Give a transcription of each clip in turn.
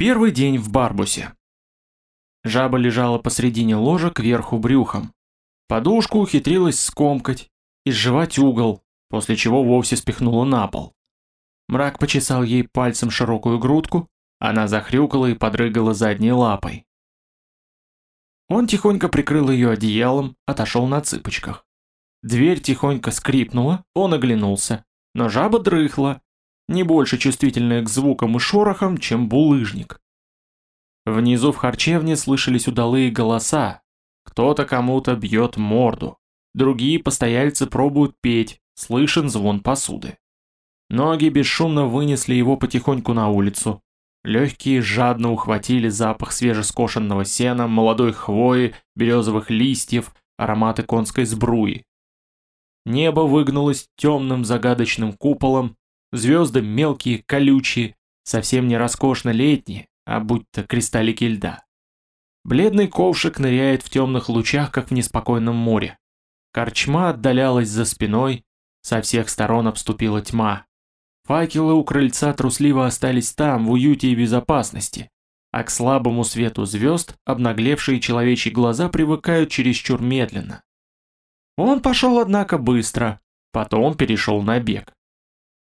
Первый день в Барбусе. Жаба лежала посредине ложа кверху брюхом. Подушку ухитрилась скомкать и сживать угол, после чего вовсе спихнула на пол. Мрак почесал ей пальцем широкую грудку, она захрюкала и подрыгала задней лапой. Он тихонько прикрыл ее одеялом, отошел на цыпочках. Дверь тихонько скрипнула, он оглянулся, но жаба дрыхла, не больше чувствительная к звукам и шорохам, чем булыжник. Внизу в харчевне слышались удалые голоса. Кто-то кому-то бьет морду. Другие постояльцы пробуют петь, слышен звон посуды. Ноги бесшумно вынесли его потихоньку на улицу. Легкие жадно ухватили запах свежескошенного сена, молодой хвои, березовых листьев, ароматы конской сбруи. Небо выгнулось темным загадочным куполом, Звезды мелкие, колючие, совсем не роскошно летние, а будто кристаллики льда. Бледный ковшик ныряет в темных лучах, как в неспокойном море. Корчма отдалялась за спиной, со всех сторон обступила тьма. Факелы у крыльца трусливо остались там, в уюте и безопасности, а к слабому свету звезд обнаглевшие человечьи глаза привыкают чересчур медленно. Он пошел, однако, быстро, потом перешел на бег.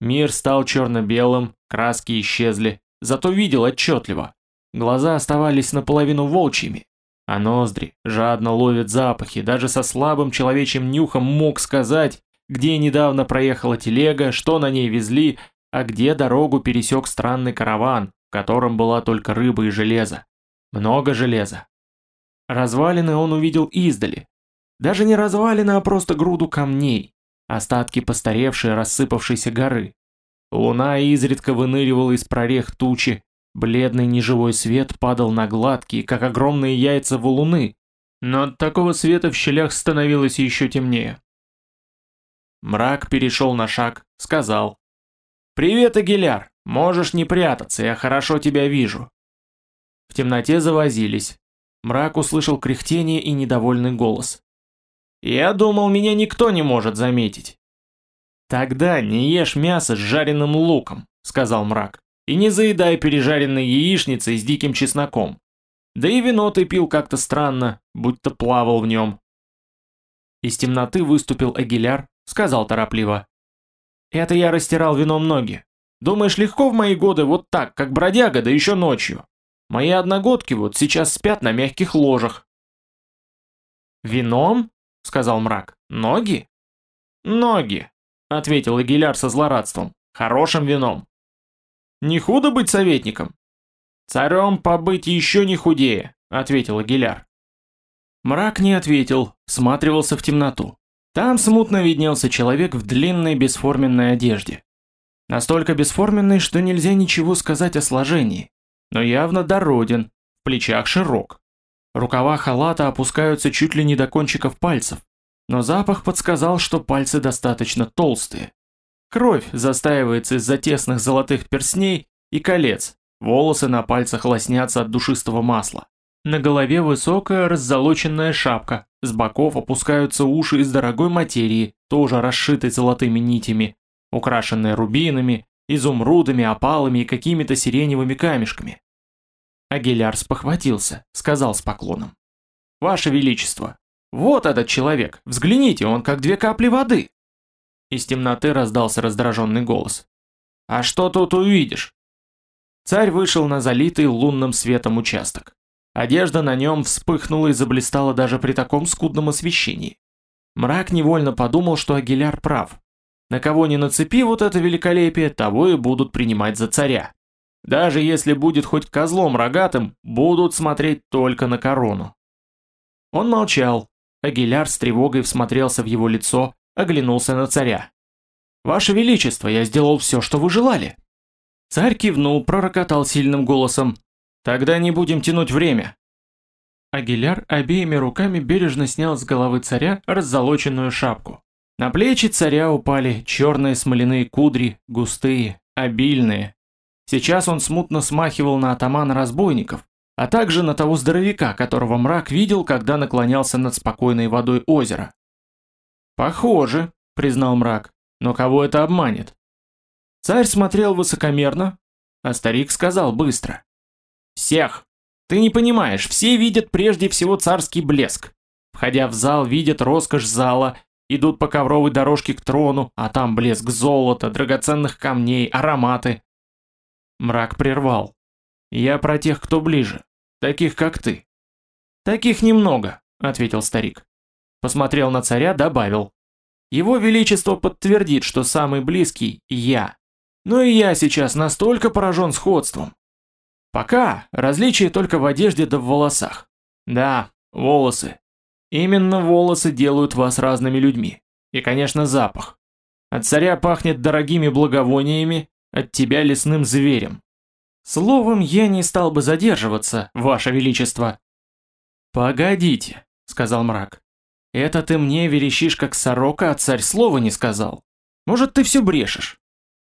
Мир стал черно-белым, краски исчезли, зато видел отчетливо. Глаза оставались наполовину волчьими, а ноздри жадно ловят запахи, даже со слабым человечьим нюхом мог сказать, где недавно проехала телега, что на ней везли, а где дорогу пересек странный караван, в котором была только рыба и железо. Много железа. Развалины он увидел издали. Даже не развалины, а просто груду камней остатки постаревшей рассыпавшейся горы. Луна изредка выныривала из прорех тучи, бледный неживой свет падал на гладкие, как огромные яйца валуны, но от такого света в щелях становилось еще темнее. Мрак перешел на шаг, сказал. «Привет, Агиляр! Можешь не прятаться, я хорошо тебя вижу». В темноте завозились. Мрак услышал кряхтение и недовольный голос. Я думал, меня никто не может заметить. Тогда не ешь мясо с жареным луком, сказал мрак. И не заедай пережаренной яичницей с диким чесноком. Да и вино ты пил как-то странно, будто плавал в нем. Из темноты выступил Агиляр, сказал торопливо. Это я растирал вином ноги. Думаешь, легко в мои годы вот так, как бродяга, да еще ночью? Мои одногодки вот сейчас спят на мягких ложах. Вином? — сказал мрак. «Ноги?» «Ноги», — ответил Агиляр со злорадством. «Хорошим вином». «Не худо быть советником?» «Царем побыть еще не худее», — ответил Агиляр. Мрак не ответил, всматривался в темноту. Там смутно виднелся человек в длинной бесформенной одежде. Настолько бесформенной, что нельзя ничего сказать о сложении, но явно дороден, в плечах широк. Рукава халата опускаются чуть ли не до кончиков пальцев, но запах подсказал, что пальцы достаточно толстые. Кровь застаивается из-за тесных золотых перстней и колец, волосы на пальцах лоснятся от душистого масла. На голове высокая раззолоченная шапка, с боков опускаются уши из дорогой материи, тоже расшитой золотыми нитями, украшенные рубинами, изумрудами, опалами и какими-то сиреневыми камешками. Агиляр спохватился, сказал с поклоном. «Ваше Величество, вот этот человек, взгляните, он как две капли воды!» Из темноты раздался раздраженный голос. «А что тут увидишь?» Царь вышел на залитый лунным светом участок. Одежда на нем вспыхнула и заблистала даже при таком скудном освещении. Мрак невольно подумал, что Агиляр прав. На кого не нацепи вот это великолепие, того и будут принимать за царя. Даже если будет хоть козлом рогатым, будут смотреть только на корону. Он молчал. Агиляр с тревогой всмотрелся в его лицо, оглянулся на царя. «Ваше Величество, я сделал все, что вы желали». Царь кивнул, пророкотал сильным голосом. «Тогда не будем тянуть время». Агиляр обеими руками бережно снял с головы царя раззолоченную шапку. На плечи царя упали черные смоляные кудри, густые, обильные, Сейчас он смутно смахивал на атамана разбойников, а также на того здоровяка, которого мрак видел, когда наклонялся над спокойной водой озера. «Похоже», — признал мрак, — «но кого это обманет?» Царь смотрел высокомерно, а старик сказал быстро. Всех! Ты не понимаешь, все видят прежде всего царский блеск. Входя в зал, видят роскошь зала, идут по ковровой дорожке к трону, а там блеск золота, драгоценных камней, ароматы. Мрак прервал. Я про тех, кто ближе, таких как ты. Таких немного, ответил старик. Посмотрел на царя, добавил. Его величество подтвердит, что самый близкий я. Но и я сейчас настолько поражен сходством. Пока различие только в одежде да в волосах. Да, волосы. Именно волосы делают вас разными людьми. И, конечно, запах. От царя пахнет дорогими благовониями, от тебя лесным зверем. Словом, я не стал бы задерживаться, ваше величество. Погодите, сказал мрак. Это ты мне верещишь как сорока, а царь слова не сказал. Может, ты все брешешь?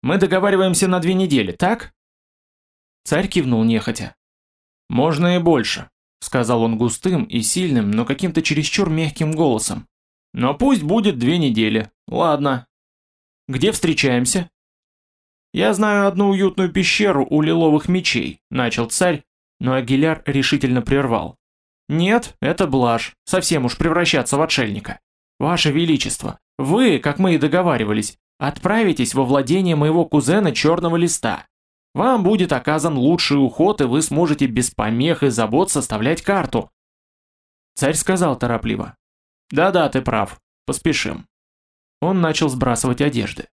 Мы договариваемся на две недели, так? Царь кивнул нехотя. Можно и больше, сказал он густым и сильным, но каким-то чересчур мягким голосом. Но пусть будет две недели. Ладно. Где встречаемся? «Я знаю одну уютную пещеру у лиловых мечей», – начал царь, но Агиляр решительно прервал. «Нет, это блажь, совсем уж превращаться в отшельника. Ваше Величество, вы, как мы и договаривались, отправитесь во владение моего кузена Черного Листа. Вам будет оказан лучший уход, и вы сможете без помех и забот составлять карту». Царь сказал торопливо. «Да-да, ты прав, поспешим». Он начал сбрасывать одежды.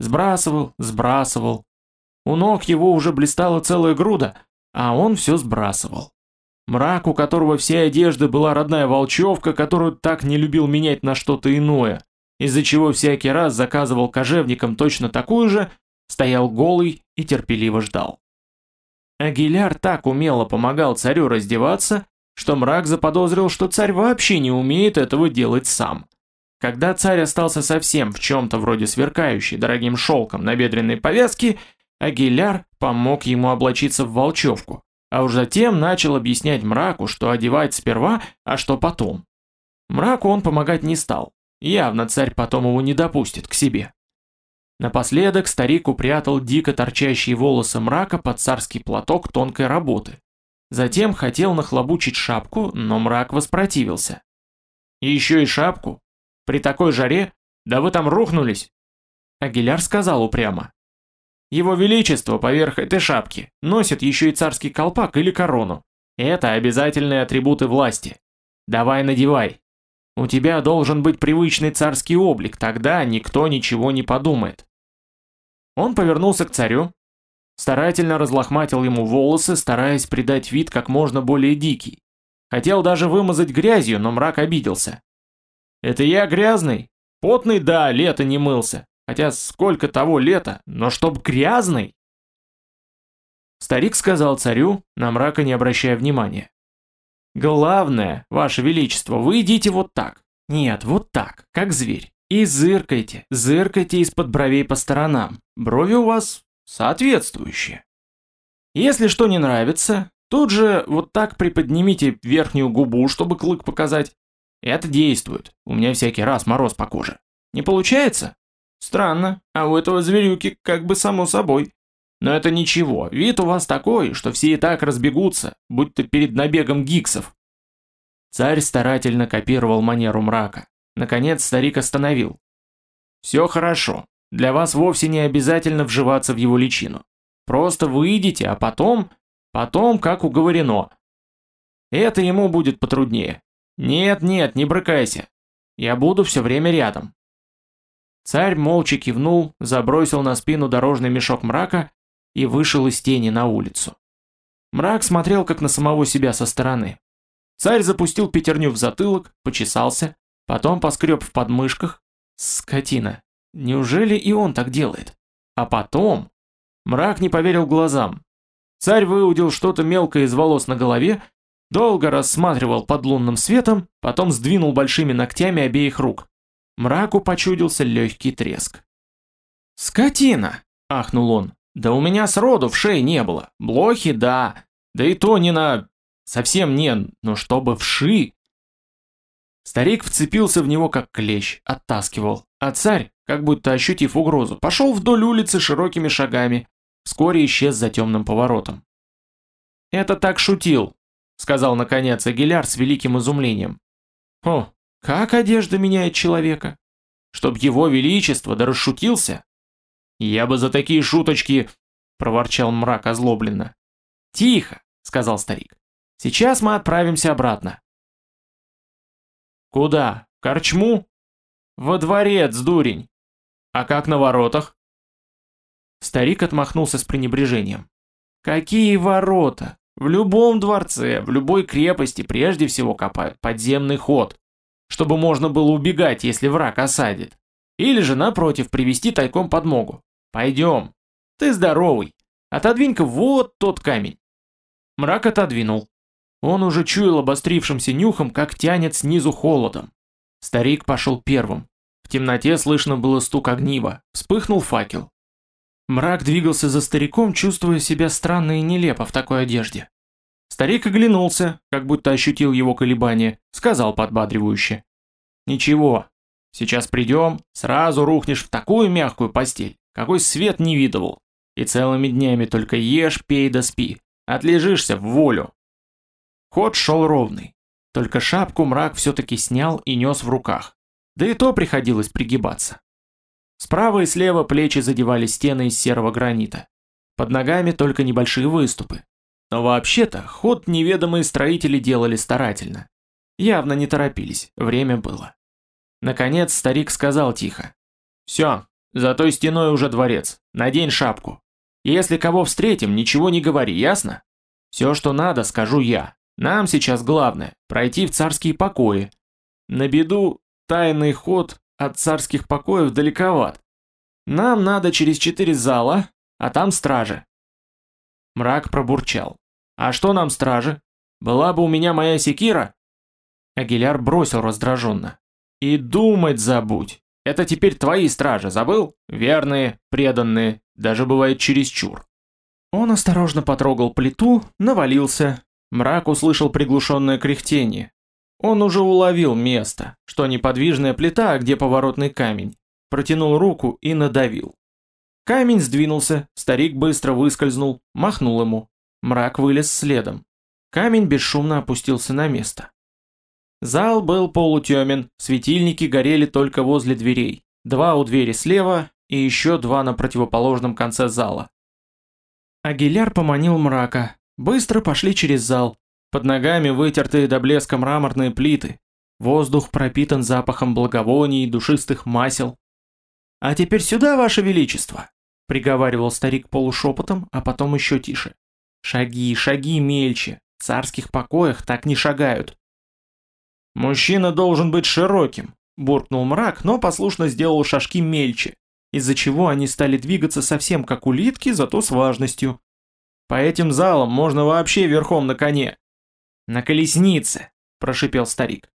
Сбрасывал, сбрасывал. У ног его уже блистала целая груда, а он все сбрасывал. Мрак, у которого все одежды была родная волчевка, которую так не любил менять на что-то иное, из-за чего всякий раз заказывал кожевникам точно такую же, стоял голый и терпеливо ждал. Агиляр так умело помогал царю раздеваться, что мрак заподозрил, что царь вообще не умеет этого делать сам. Когда царь остался совсем в чем-то вроде сверкающей дорогим шелком набедренной повязки, Агиляр помог ему облачиться в волчевку, а уж затем начал объяснять мраку, что одевать сперва, а что потом. Мраку он помогать не стал, явно царь потом его не допустит к себе. Напоследок старик упрятал дико торчащие волосы мрака под царский платок тонкой работы. Затем хотел нахлобучить шапку, но мрак воспротивился. Еще и шапку, при такой жаре? Да вы там рухнулись!» Агиляр сказал упрямо. «Его Величество поверх этой шапки носит еще и царский колпак или корону. Это обязательные атрибуты власти. Давай надевай. У тебя должен быть привычный царский облик, тогда никто ничего не подумает». Он повернулся к царю, старательно разлохматил ему волосы, стараясь придать вид как можно более дикий. Хотел даже вымазать грязью, но мрак обиделся. Это я грязный? Потный, да, лето не мылся. Хотя сколько того лета, но чтоб грязный? Старик сказал царю, на мрака не обращая внимания. Главное, ваше величество, вы идите вот так. Нет, вот так, как зверь. И зыркайте, зыркайте из-под бровей по сторонам. Брови у вас соответствующие. Если что не нравится, тут же вот так приподнимите верхнюю губу, чтобы клык показать, это действует. У меня всякий раз мороз по коже. Не получается? Странно, а у этого зверюки как бы само собой. Но это ничего, вид у вас такой, что все и так разбегутся, будто перед набегом гиксов. Царь старательно копировал манеру мрака. Наконец старик остановил. Все хорошо, для вас вовсе не обязательно вживаться в его личину. Просто выйдите, а потом, потом, как уговорено. Это ему будет потруднее. «Нет, нет, не брыкайся. Я буду все время рядом». Царь молча кивнул, забросил на спину дорожный мешок мрака и вышел из тени на улицу. Мрак смотрел как на самого себя со стороны. Царь запустил пятерню в затылок, почесался, потом поскреб в подмышках. Скотина, неужели и он так делает? А потом... Мрак не поверил глазам. Царь выудил что-то мелкое из волос на голове Долго рассматривал под лунным светом, потом сдвинул большими ногтями обеих рук. Мраку почудился легкий треск. «Скотина!» – ахнул он. «Да у меня сроду в шее не было. Блохи – да. Да и то не на... Совсем не, но чтобы вши!» Старик вцепился в него как клещ, оттаскивал, а царь, как будто ощутив угрозу, пошел вдоль улицы широкими шагами, вскоре исчез за темным поворотом. Это так шутил, сказал наконец Агиляр с великим изумлением. О, как одежда меняет человека? Чтоб его величество да расшутился? Я бы за такие шуточки, проворчал мрак озлобленно. Тихо, сказал старик. Сейчас мы отправимся обратно. Куда? В корчму? Во дворец, дурень. А как на воротах? Старик отмахнулся с пренебрежением. Какие ворота? В любом дворце, в любой крепости прежде всего копают подземный ход, чтобы можно было убегать, если враг осадит. Или же, напротив, привести тайком подмогу. Пойдем. Ты здоровый. Отодвинь-ка вот тот камень. Мрак отодвинул. Он уже чуял обострившимся нюхом, как тянет снизу холодом. Старик пошел первым. В темноте слышно было стук огнива. Вспыхнул факел. Мрак двигался за стариком, чувствуя себя странно и нелепо в такой одежде. Старик оглянулся, как будто ощутил его колебания, сказал подбадривающе. «Ничего, сейчас придем, сразу рухнешь в такую мягкую постель, какой свет не видывал, и целыми днями только ешь, пей да спи, отлежишься в волю». Ход шел ровный, только шапку мрак все-таки снял и нес в руках, да и то приходилось пригибаться. Справа и слева плечи задевали стены из серого гранита. Под ногами только небольшие выступы. Но вообще-то ход неведомые строители делали старательно. Явно не торопились, время было. Наконец старик сказал тихо. «Все, за той стеной уже дворец, надень шапку. Если кого встретим, ничего не говори, ясно? Все, что надо, скажу я. Нам сейчас главное – пройти в царские покои. На беду, тайный ход от царских покоев далековат. Нам надо через четыре зала, а там стражи. Мрак пробурчал. А что нам стражи? Была бы у меня моя секира? Агиляр бросил раздраженно. И думать забудь. Это теперь твои стражи, забыл? Верные, преданные, даже бывает чересчур. Он осторожно потрогал плиту, навалился. Мрак услышал приглушенное кряхтение. Он уже уловил место, что неподвижная плита, а где поворотный камень. Протянул руку и надавил. Камень сдвинулся, старик быстро выскользнул, махнул ему. Мрак вылез следом. Камень бесшумно опустился на место. Зал был полутемен, светильники горели только возле дверей. Два у двери слева и еще два на противоположном конце зала. Агиляр поманил мрака. Быстро пошли через зал. Под ногами вытертые до блеска мраморные плиты. Воздух пропитан запахом благовоний и душистых масел. «А теперь сюда, ваше величество!» — приговаривал старик полушепотом, а потом еще тише. «Шаги, шаги мельче. В царских покоях так не шагают». «Мужчина должен быть широким», — буркнул мрак, но послушно сделал шажки мельче, из-за чего они стали двигаться совсем как улитки, зато с важностью. По этим залам можно вообще верхом на коне. «На колеснице», – прошипел старик.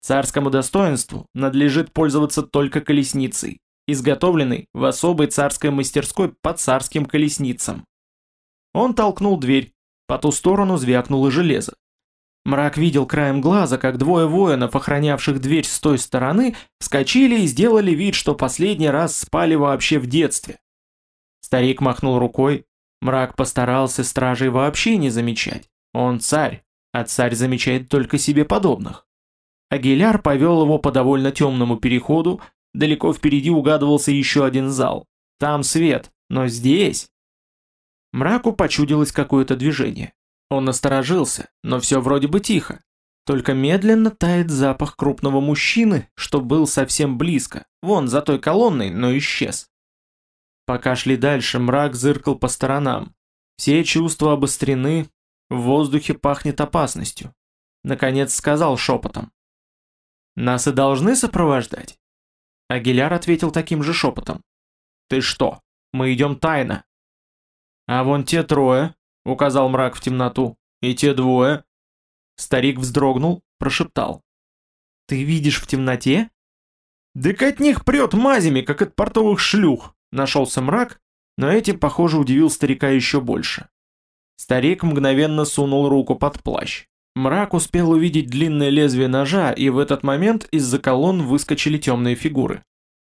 «Царскому достоинству надлежит пользоваться только колесницей, изготовленной в особой царской мастерской по царским колесницам». Он толкнул дверь, по ту сторону звякнуло железо. Мрак видел краем глаза, как двое воинов, охранявших дверь с той стороны, вскочили и сделали вид, что последний раз спали вообще в детстве. Старик махнул рукой, мрак постарался стражей вообще не замечать. Он царь, а царь замечает только себе подобных. Агиляр повел его по довольно темному переходу, далеко впереди угадывался еще один зал. Там свет, но здесь... Мраку почудилось какое-то движение. Он насторожился, но все вроде бы тихо. Только медленно тает запах крупного мужчины, что был совсем близко, вон за той колонной, но исчез. Пока шли дальше, мрак зыркал по сторонам. Все чувства обострены, в воздухе пахнет опасностью. Наконец сказал шепотом. Нас и должны сопровождать? Агиляр ответил таким же шепотом. Ты что? Мы идем тайно. А вон те трое, указал мрак в темноту, и те двое. Старик вздрогнул, прошептал. Ты видишь в темноте? Дык от них прет мазями, как от портовых шлюх, нашелся мрак, но этим, похоже, удивил старика еще больше. Старик мгновенно сунул руку под плащ. Мрак успел увидеть длинное лезвие ножа, и в этот момент из-за колонн выскочили темные фигуры.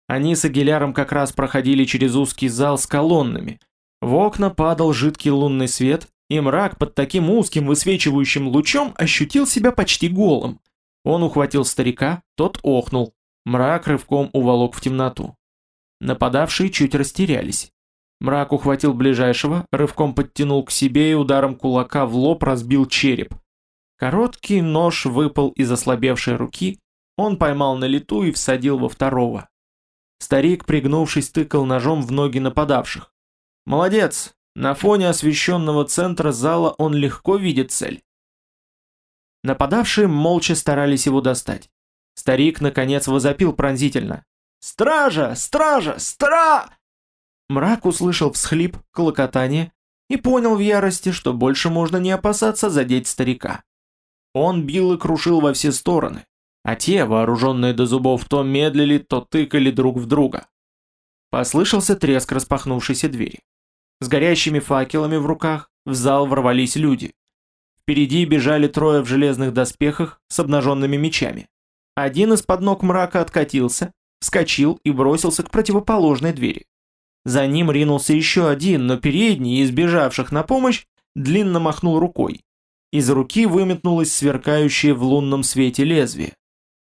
Они с Агиляром как раз проходили через узкий зал с колоннами. В окна падал жидкий лунный свет, и мрак под таким узким высвечивающим лучом ощутил себя почти голым. Он ухватил старика, тот охнул. Мрак рывком уволок в темноту. Нападавшие чуть растерялись. Мрак ухватил ближайшего, рывком подтянул к себе и ударом кулака в лоб разбил череп. Короткий нож выпал из ослабевшей руки, он поймал на лету и всадил во второго. Старик, пригнувшись, тыкал ножом в ноги нападавших. «Молодец! На фоне освещенного центра зала он легко видит цель». Нападавшие молча старались его достать. Старик, наконец, возопил пронзительно. «Стража! Стража! Стра!» Мрак услышал всхлип, клокотание и понял в ярости, что больше можно не опасаться задеть старика. Он бил и крушил во все стороны, а те, вооруженные до зубов, то медлили, то тыкали друг в друга. Послышался треск распахнувшейся двери. С горящими факелами в руках в зал ворвались люди. Впереди бежали трое в железных доспехах с обнаженными мечами. Один из-под ног мрака откатился, вскочил и бросился к противоположной двери. За ним ринулся еще один, но передний, избежавших на помощь, длинно махнул рукой. Из руки выметнулось сверкающее в лунном свете лезвие.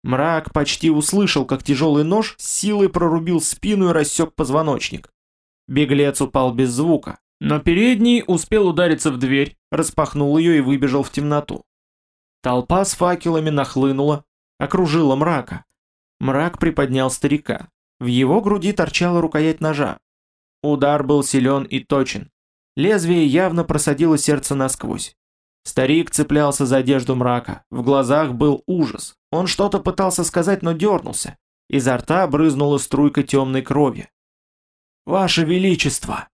Мрак почти услышал, как тяжелый нож силой прорубил спину и рассек позвоночник. Беглец упал без звука, но передний успел удариться в дверь, распахнул ее и выбежал в темноту. Толпа с факелами нахлынула, окружила мрака. Мрак приподнял старика. В его груди торчала рукоять ножа. Удар был силен и точен. Лезвие явно просадило сердце насквозь. Старик цеплялся за одежду мрака, в глазах был ужас. Он что-то пытался сказать, но дернулся. Изо рта брызнула струйка темной крови. «Ваше Величество!»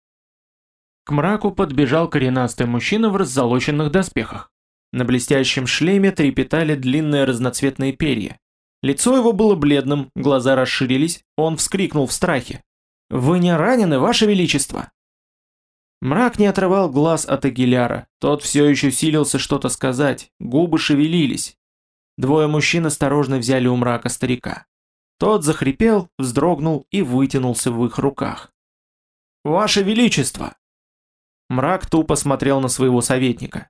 К мраку подбежал коренастый мужчина в раззолоченных доспехах. На блестящем шлеме трепетали длинные разноцветные перья. Лицо его было бледным, глаза расширились, он вскрикнул в страхе. «Вы не ранены, Ваше Величество?» Мрак не отрывал глаз от Агиляра, тот все еще силился что-то сказать, губы шевелились. Двое мужчин осторожно взяли у мрака старика. Тот захрипел, вздрогнул и вытянулся в их руках. «Ваше Величество!» Мрак тупо смотрел на своего советника.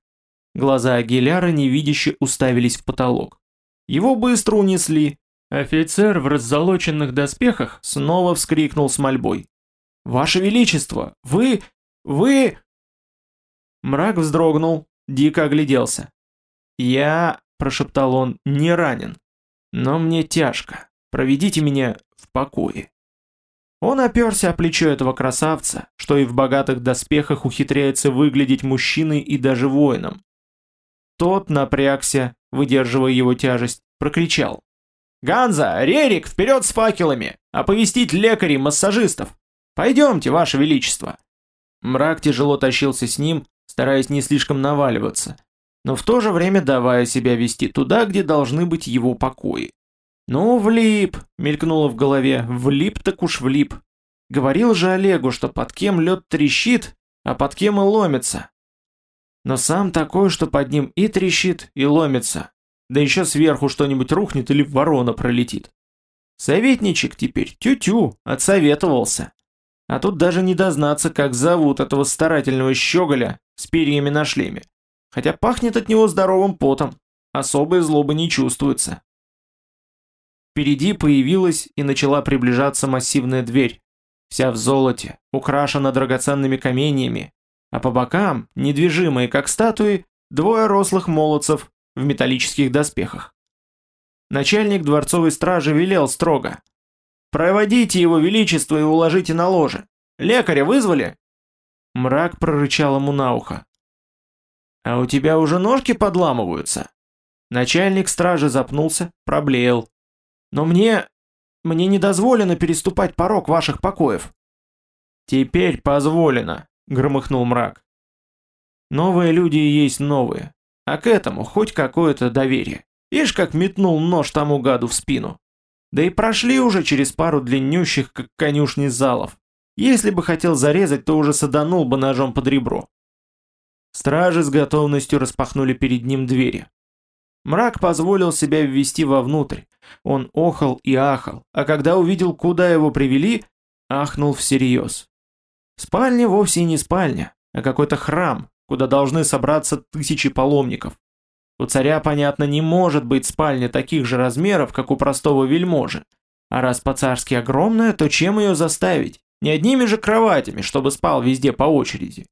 Глаза Агиляра невидяще уставились в потолок. Его быстро унесли. Офицер в раззолоченных доспехах снова вскрикнул с мольбой. «Ваше Величество, вы... Вы...» Мрак вздрогнул, дико огляделся. «Я...» – прошептал он, – «не ранен. Но мне тяжко. Проведите меня в покое». Он оперся о плечо этого красавца, что и в богатых доспехах ухитряется выглядеть мужчиной и даже воином. Тот напрягся, выдерживая его тяжесть, прокричал. «Ганза! Рерик! Вперед с факелами! Оповестить лекарей, массажистов! Пойдемте, ваше величество!» Мрак тяжело тащился с ним, стараясь не слишком наваливаться, но в то же время давая себя вести туда, где должны быть его покои. «Ну, влип!» — мелькнуло в голове. «Влип так уж влип!» Говорил же Олегу, что под кем лед трещит, а под кем и ломится. Но сам такой, что под ним и трещит, и ломится. Да еще сверху что-нибудь рухнет или ворона пролетит. Советничек теперь тю-тю, отсоветовался. А тут даже не дознаться, как зовут этого старательного щеголя с перьями на шлеме. Хотя пахнет от него здоровым потом, особой злобы не чувствуется. Впереди появилась и начала приближаться массивная дверь, вся в золоте, украшена драгоценными каменьями, а по бокам, недвижимые как статуи, двое рослых молодцев в металлических доспехах. Начальник дворцовой стражи велел строго – Проводите его величество и уложите на ложе. Лекаря вызвали?» Мрак прорычал ему на ухо. «А у тебя уже ножки подламываются?» Начальник стражи запнулся, проблеял. «Но мне... мне не дозволено переступать порог ваших покоев». «Теперь позволено», — громыхнул мрак. «Новые люди и есть новые, а к этому хоть какое-то доверие. Ишь, как метнул нож тому гаду в спину. Да и прошли уже через пару длиннющих, как конюшни, залов. Если бы хотел зарезать, то уже саданул бы ножом под ребро. Стражи с готовностью распахнули перед ним двери. Мрак позволил себя ввести вовнутрь. Он охал и ахал, а когда увидел, куда его привели, ахнул всерьез. Спальня вовсе не спальня, а какой-то храм, куда должны собраться тысячи паломников. У царя, понятно, не может быть спальня таких же размеров, как у простого вельможи. А раз по-царски огромная, то чем ее заставить? Не одними же кроватями, чтобы спал везде по очереди.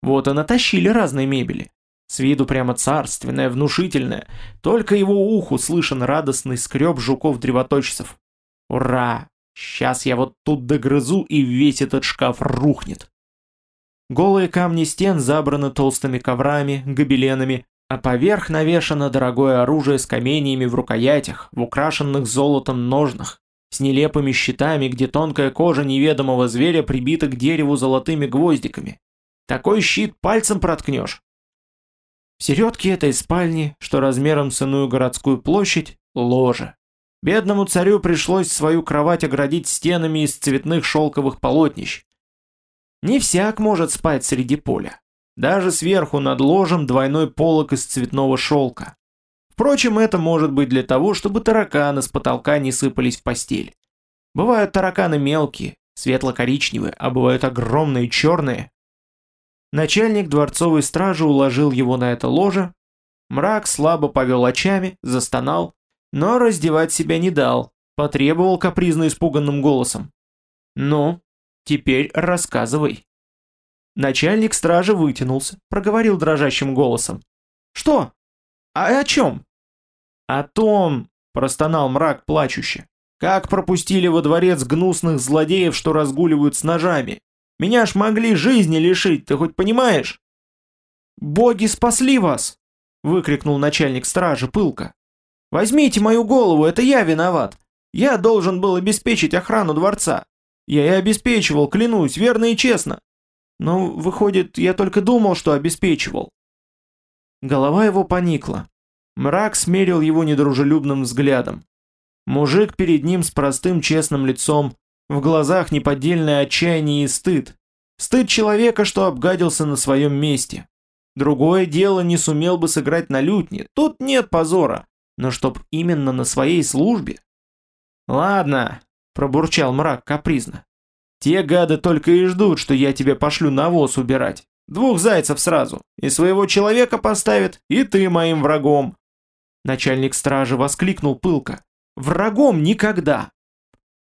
Вот и натащили разные мебели. С виду прямо царственная, внушительная. Только его уху слышен радостный скреб жуков-древоточцев. Ура! Сейчас я вот тут догрызу, и весь этот шкаф рухнет. Голые камни стен забраны толстыми коврами, гобеленами, а поверх навешано дорогое оружие с каменьями в рукоятях, в украшенных золотом ножнах с нелепыми щитами, где тонкая кожа неведомого зверя прибита к дереву золотыми гвоздиками. Такой щит пальцем проткнешь. В середке этой спальни, что размером с иную городскую площадь, ложе. Бедному царю пришлось свою кровать оградить стенами из цветных шелковых полотнищ. Не всяк может спать среди поля. Даже сверху над ложем двойной полог из цветного шелка. Впрочем, это может быть для того, чтобы тараканы с потолка не сыпались в постель. Бывают тараканы мелкие, светло-коричневые, а бывают огромные черные. Начальник дворцовой стражи уложил его на это ложе. Мрак слабо повел очами, застонал, но раздевать себя не дал, потребовал капризно испуганным голосом. «Ну, теперь рассказывай». Начальник стражи вытянулся, проговорил дрожащим голосом. «Что? А о чем?» «О том», — простонал мрак плачуще, «как пропустили во дворец гнусных злодеев, что разгуливают с ножами. Меня ж могли жизни лишить, ты хоть понимаешь?» «Боги спасли вас!» — выкрикнул начальник стражи пылко. «Возьмите мою голову, это я виноват. Я должен был обеспечить охрану дворца. Я и обеспечивал, клянусь, верно и честно. Но, выходит, я только думал, что обеспечивал». Голова его поникла. Мрак смерил его недружелюбным взглядом. Мужик перед ним с простым честным лицом, в глазах неподдельное отчаяние и стыд. Стыд человека, что обгадился на своем месте. Другое дело не сумел бы сыграть на лютне, тут нет позора, но чтоб именно на своей службе. «Ладно», — пробурчал мрак капризно. «Те гады только и ждут, что я тебе пошлю навоз убирать. Двух зайцев сразу. И своего человека поставят, и ты моим врагом. Начальник стражи воскликнул пылко. «Врагом никогда!»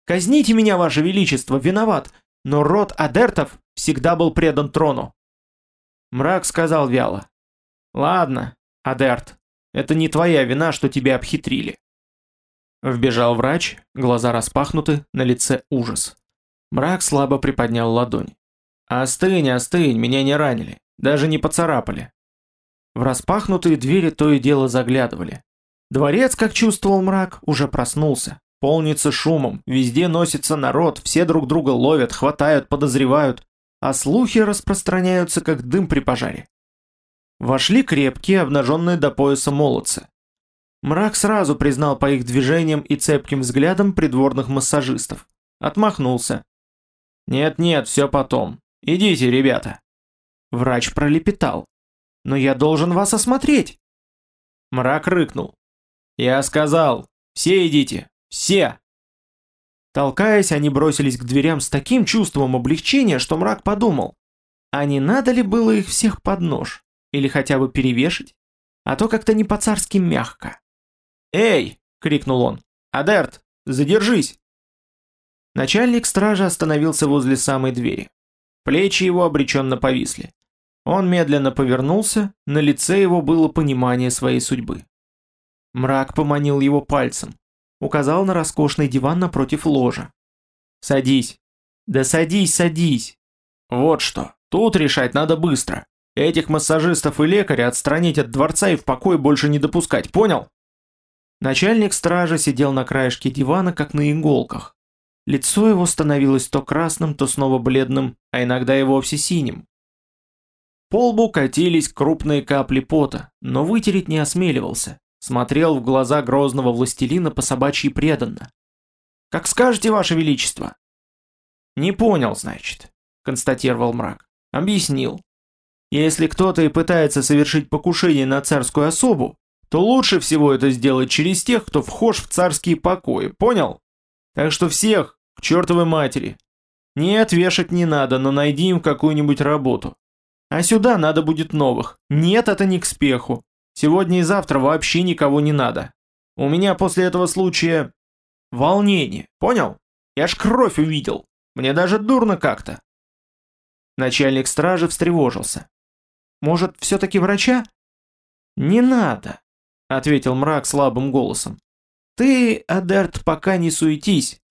«Казните меня, ваше величество, виноват, но род Адертов всегда был предан трону». Мрак сказал вяло. «Ладно, Адерт, это не твоя вина, что тебя обхитрили». Вбежал врач, глаза распахнуты, на лице ужас. Мрак слабо приподнял ладонь. «Остынь, остынь, меня не ранили, даже не поцарапали. В распахнутые двери то и дело заглядывали. Дворец, как чувствовал мрак, уже проснулся. Полнится шумом, везде носится народ, все друг друга ловят, хватают, подозревают, а слухи распространяются, как дым при пожаре. Вошли крепкие, обнаженные до пояса молодцы. Мрак сразу признал по их движениям и цепким взглядам придворных массажистов. Отмахнулся. «Нет-нет, все потом. Идите, ребята». Врач пролепетал. Но я должен вас осмотреть. Мрак рыкнул. Я сказал, все идите, все. Толкаясь, они бросились к дверям с таким чувством облегчения, что мрак подумал, а не надо ли было их всех под нож? Или хотя бы перевешать? А то как-то не по-царски мягко. «Эй!» — крикнул он. «Адерт, задержись!» Начальник стражи остановился возле самой двери. Плечи его обреченно повисли. Он медленно повернулся, на лице его было понимание своей судьбы. Мрак поманил его пальцем, указал на роскошный диван напротив ложа. «Садись». «Да садись, садись». «Вот что, тут решать надо быстро. Этих массажистов и лекаря отстранить от дворца и в покой больше не допускать, понял?» Начальник стражи сидел на краешке дивана, как на иголках. Лицо его становилось то красным, то снова бледным, а иногда и вовсе синим. По лбу катились крупные капли пота, но вытереть не осмеливался. Смотрел в глаза грозного властелина по собачьи преданно. «Как скажете, ваше величество!» «Не понял, значит», — констатировал мрак. «Объяснил. Если кто-то и пытается совершить покушение на царскую особу, то лучше всего это сделать через тех, кто вхож в царские покои, понял? Так что всех, к чертовой матери. Нет, вешать не надо, но найди им какую-нибудь работу. А сюда надо будет новых. Нет, это не к спеху. Сегодня и завтра вообще никого не надо. У меня после этого случая волнение, понял? Я ж кровь увидел. Мне даже дурно как-то. Начальник стражи встревожился. Может, все-таки врача? Не надо, ответил мрак слабым голосом. Ты, Адерт, пока не суетись.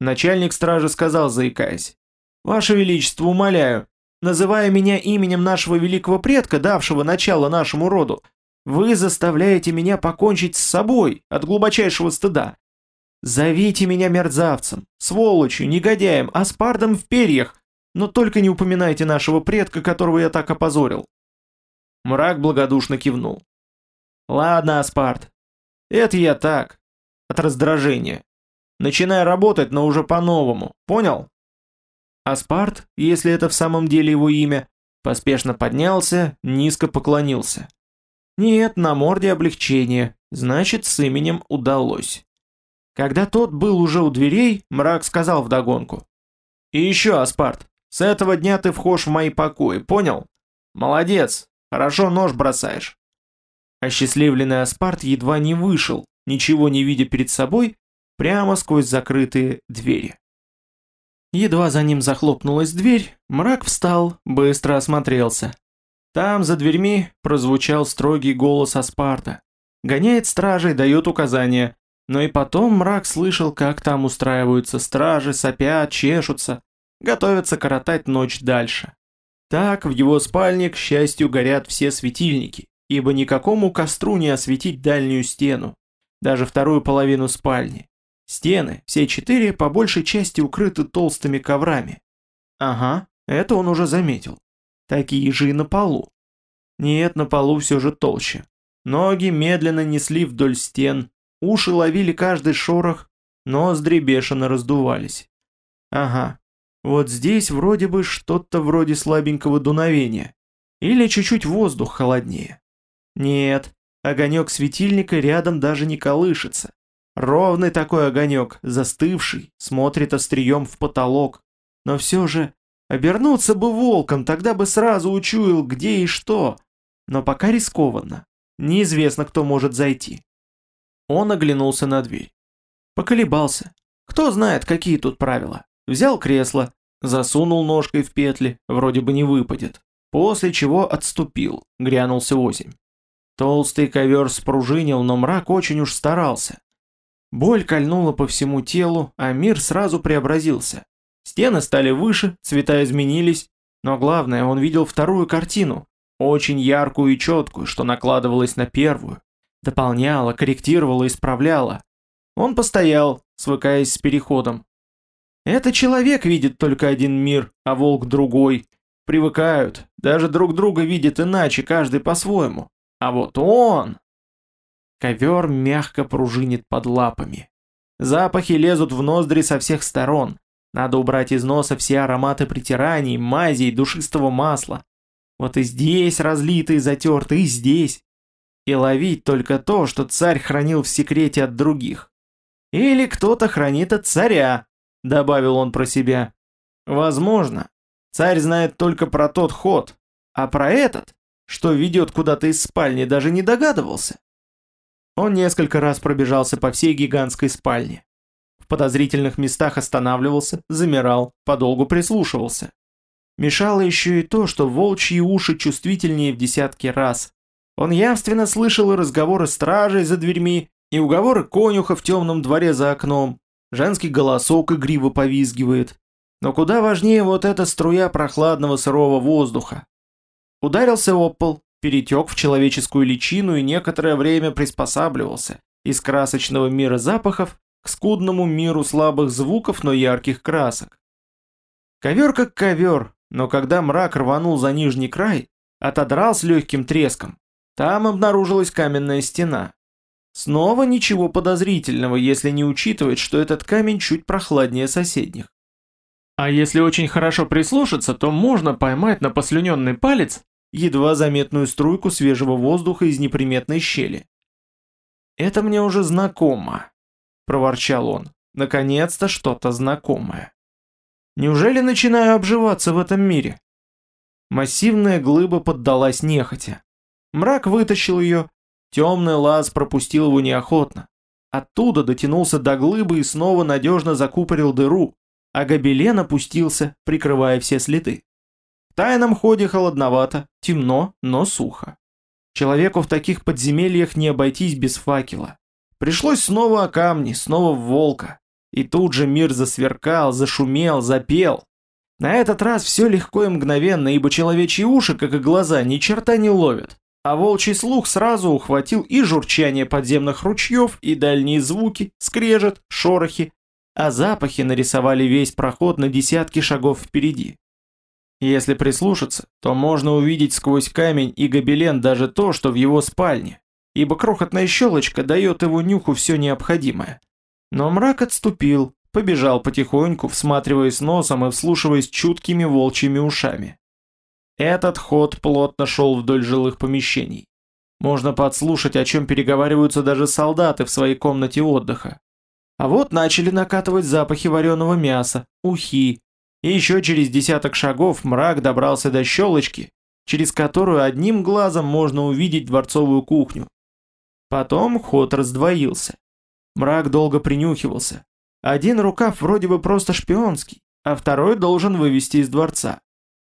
Начальник стражи сказал, заикаясь. Ваше Величество, умоляю, называя меня именем нашего великого предка, давшего начало нашему роду, вы заставляете меня покончить с собой от глубочайшего стыда. Зовите меня мерзавцем, сволочью, негодяем, аспардом в перьях, но только не упоминайте нашего предка, которого я так опозорил. Мрак благодушно кивнул. Ладно, Аспард. Это я так, от раздражения. Начинай работать, но уже по-новому, понял? Аспарт, если это в самом деле его имя, поспешно поднялся, низко поклонился. Нет, на морде облегчение, значит, с именем удалось. Когда тот был уже у дверей, мрак сказал вдогонку. «И еще, Аспарт, с этого дня ты вхож в мои покои, понял? Молодец, хорошо нож бросаешь». Осчастливленный Аспарт едва не вышел, ничего не видя перед собой, прямо сквозь закрытые двери. Едва за ним захлопнулась дверь, мрак встал, быстро осмотрелся. Там, за дверьми, прозвучал строгий голос Аспарта. Гоняет стражей, дает указания. Но и потом мрак слышал, как там устраиваются стражи, сопят, чешутся, готовятся коротать ночь дальше. Так в его спальне, к счастью, горят все светильники, ибо никакому костру не осветить дальнюю стену, даже вторую половину спальни. Стены, все четыре, по большей части укрыты толстыми коврами. Ага, это он уже заметил. Такие же и на полу. Нет, на полу все же толще. Ноги медленно несли вдоль стен, уши ловили каждый шорох, ноздри бешено раздувались. Ага, вот здесь вроде бы что-то вроде слабенького дуновения. Или чуть-чуть воздух холоднее. Нет, огонек светильника рядом даже не колышется. Ровный такой огонек, застывший, смотрит острием в потолок. Но все же, обернуться бы волком, тогда бы сразу учуял, где и что. Но пока рискованно. Неизвестно, кто может зайти. Он оглянулся на дверь. Поколебался. Кто знает, какие тут правила. Взял кресло, засунул ножкой в петли, вроде бы не выпадет. После чего отступил, грянулся озимь. Толстый ковер спружинил, но мрак очень уж старался. Боль кольнула по всему телу, а мир сразу преобразился. Стены стали выше, цвета изменились, но главное, он видел вторую картину, очень яркую и четкую, что накладывалась на первую, дополняла, корректировала, исправляла. Он постоял, свыкаясь с переходом. Это человек видит только один мир, а волк другой. Привыкают, даже друг друга видят иначе, каждый по-своему. А вот он... Ковер мягко пружинит под лапами. Запахи лезут в ноздри со всех сторон. Надо убрать из носа все ароматы притираний, мазей, душистого масла. Вот и здесь разлито и и здесь. И ловить только то, что царь хранил в секрете от других. Или кто-то хранит от царя, добавил он про себя. Возможно. Царь знает только про тот ход, а про этот, что ведет куда-то из спальни, даже не догадывался. Он несколько раз пробежался по всей гигантской спальне. В подозрительных местах останавливался, замирал, подолгу прислушивался. Мешало еще и то, что волчьи уши чувствительнее в десятки раз. Он явственно слышал и разговоры стражей за дверьми, и уговоры конюха в темном дворе за окном. Женский голосок игриво повизгивает. Но куда важнее вот эта струя прохладного сырого воздуха. Ударился об пол, перетек в человеческую личину и некоторое время приспосабливался из красочного мира запахов к скудному миру слабых звуков, но ярких красок. Ковер как ковер, но когда мрак рванул за нижний край, отодрал с легким треском. Там обнаружилась каменная стена. Снова ничего подозрительного, если не учитывать, что этот камень чуть прохладнее соседних. А если очень хорошо прислушаться, то можно поймать на послюненный палец едва заметную струйку свежего воздуха из неприметной щели. «Это мне уже знакомо», — проворчал он. «Наконец-то что-то знакомое. Неужели начинаю обживаться в этом мире?» Массивная глыба поддалась нехотя. Мрак вытащил ее, темный лаз пропустил его неохотно. Оттуда дотянулся до глыбы и снова надежно закупорил дыру, а гобелен опустился, прикрывая все следы. В тайном ходе холодновато, темно, но сухо. Человеку в таких подземельях не обойтись без факела. Пришлось снова о камни, снова в волка. И тут же мир засверкал, зашумел, запел. На этот раз все легко и мгновенно, ибо человечьи уши, как и глаза, ни черта не ловят. А волчий слух сразу ухватил и журчание подземных ручьев, и дальние звуки, скрежет, шорохи, а запахи нарисовали весь проход на десятки шагов впереди. Если прислушаться, то можно увидеть сквозь камень и гобелен даже то, что в его спальне, ибо крохотная щелочка дает его нюху все необходимое. Но мрак отступил, побежал потихоньку, всматриваясь носом и вслушиваясь чуткими волчьими ушами. Этот ход плотно шел вдоль жилых помещений. Можно подслушать, о чем переговариваются даже солдаты в своей комнате отдыха. А вот начали накатывать запахи вареного мяса, ухи, и еще через десяток шагов мрак добрался до щелочки, через которую одним глазом можно увидеть дворцовую кухню. Потом ход раздвоился. Мрак долго принюхивался. Один рукав вроде бы просто шпионский, а второй должен вывести из дворца.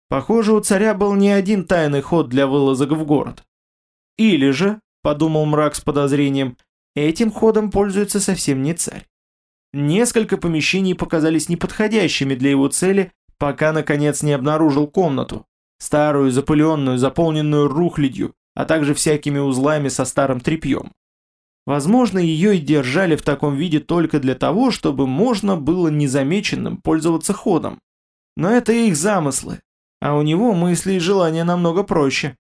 Похоже, у царя был не один тайный ход для вылазок в город. Или же, подумал мрак с подозрением, этим ходом пользуется совсем не царь. Несколько помещений показались неподходящими для его цели, пока наконец не обнаружил комнату. Старую, запыленную, заполненную рухлядью, а также всякими узлами со старым тряпьем. Возможно, ее и держали в таком виде только для того, чтобы можно было незамеченным пользоваться ходом. Но это их замыслы, а у него мысли и желания намного проще.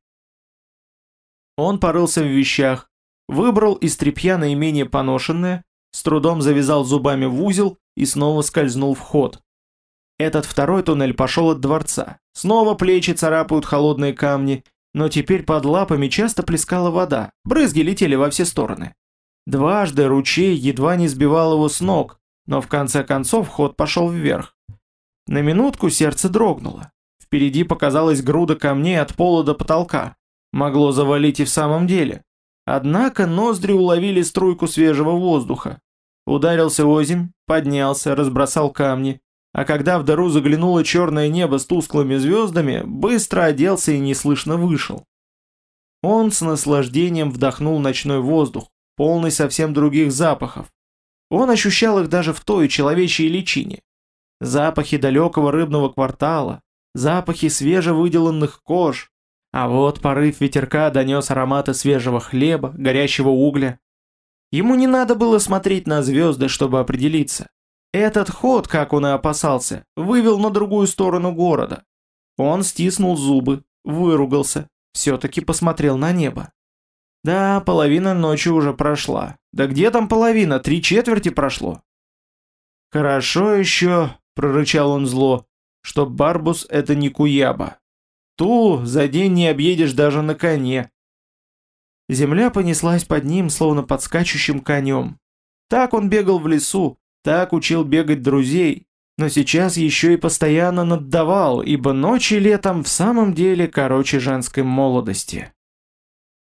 Он порылся в вещах, выбрал из тряпья наименее поношенное, с трудом завязал зубами в узел и снова скользнул в ход. Этот второй туннель пошел от дворца. Снова плечи царапают холодные камни, но теперь под лапами часто плескала вода, брызги летели во все стороны. Дважды ручей едва не сбивал его с ног, но в конце концов ход пошел вверх. На минутку сердце дрогнуло. Впереди показалась груда камней от пола до потолка. Могло завалить и в самом деле. Однако ноздри уловили струйку свежего воздуха. Ударился озимь, поднялся, разбросал камни, а когда в дыру заглянуло черное небо с тусклыми звездами, быстро оделся и неслышно вышел. Он с наслаждением вдохнул ночной воздух, полный совсем других запахов. Он ощущал их даже в той человечьей личине. Запахи далекого рыбного квартала, запахи свежевыделанных кож, а вот порыв ветерка донес ароматы свежего хлеба, горящего угля. Ему не надо было смотреть на звезды, чтобы определиться. Этот ход, как он и опасался, вывел на другую сторону города. Он стиснул зубы, выругался, все-таки посмотрел на небо. Да, половина ночи уже прошла. Да где там половина, три четверти прошло. Хорошо еще, прорычал он зло, что Барбус это не Куяба. Ту за день не объедешь даже на коне. Земля понеслась под ним, словно под скачущим конем. Так он бегал в лесу, так учил бегать друзей, но сейчас еще и постоянно наддавал, ибо ночи летом в самом деле короче женской молодости.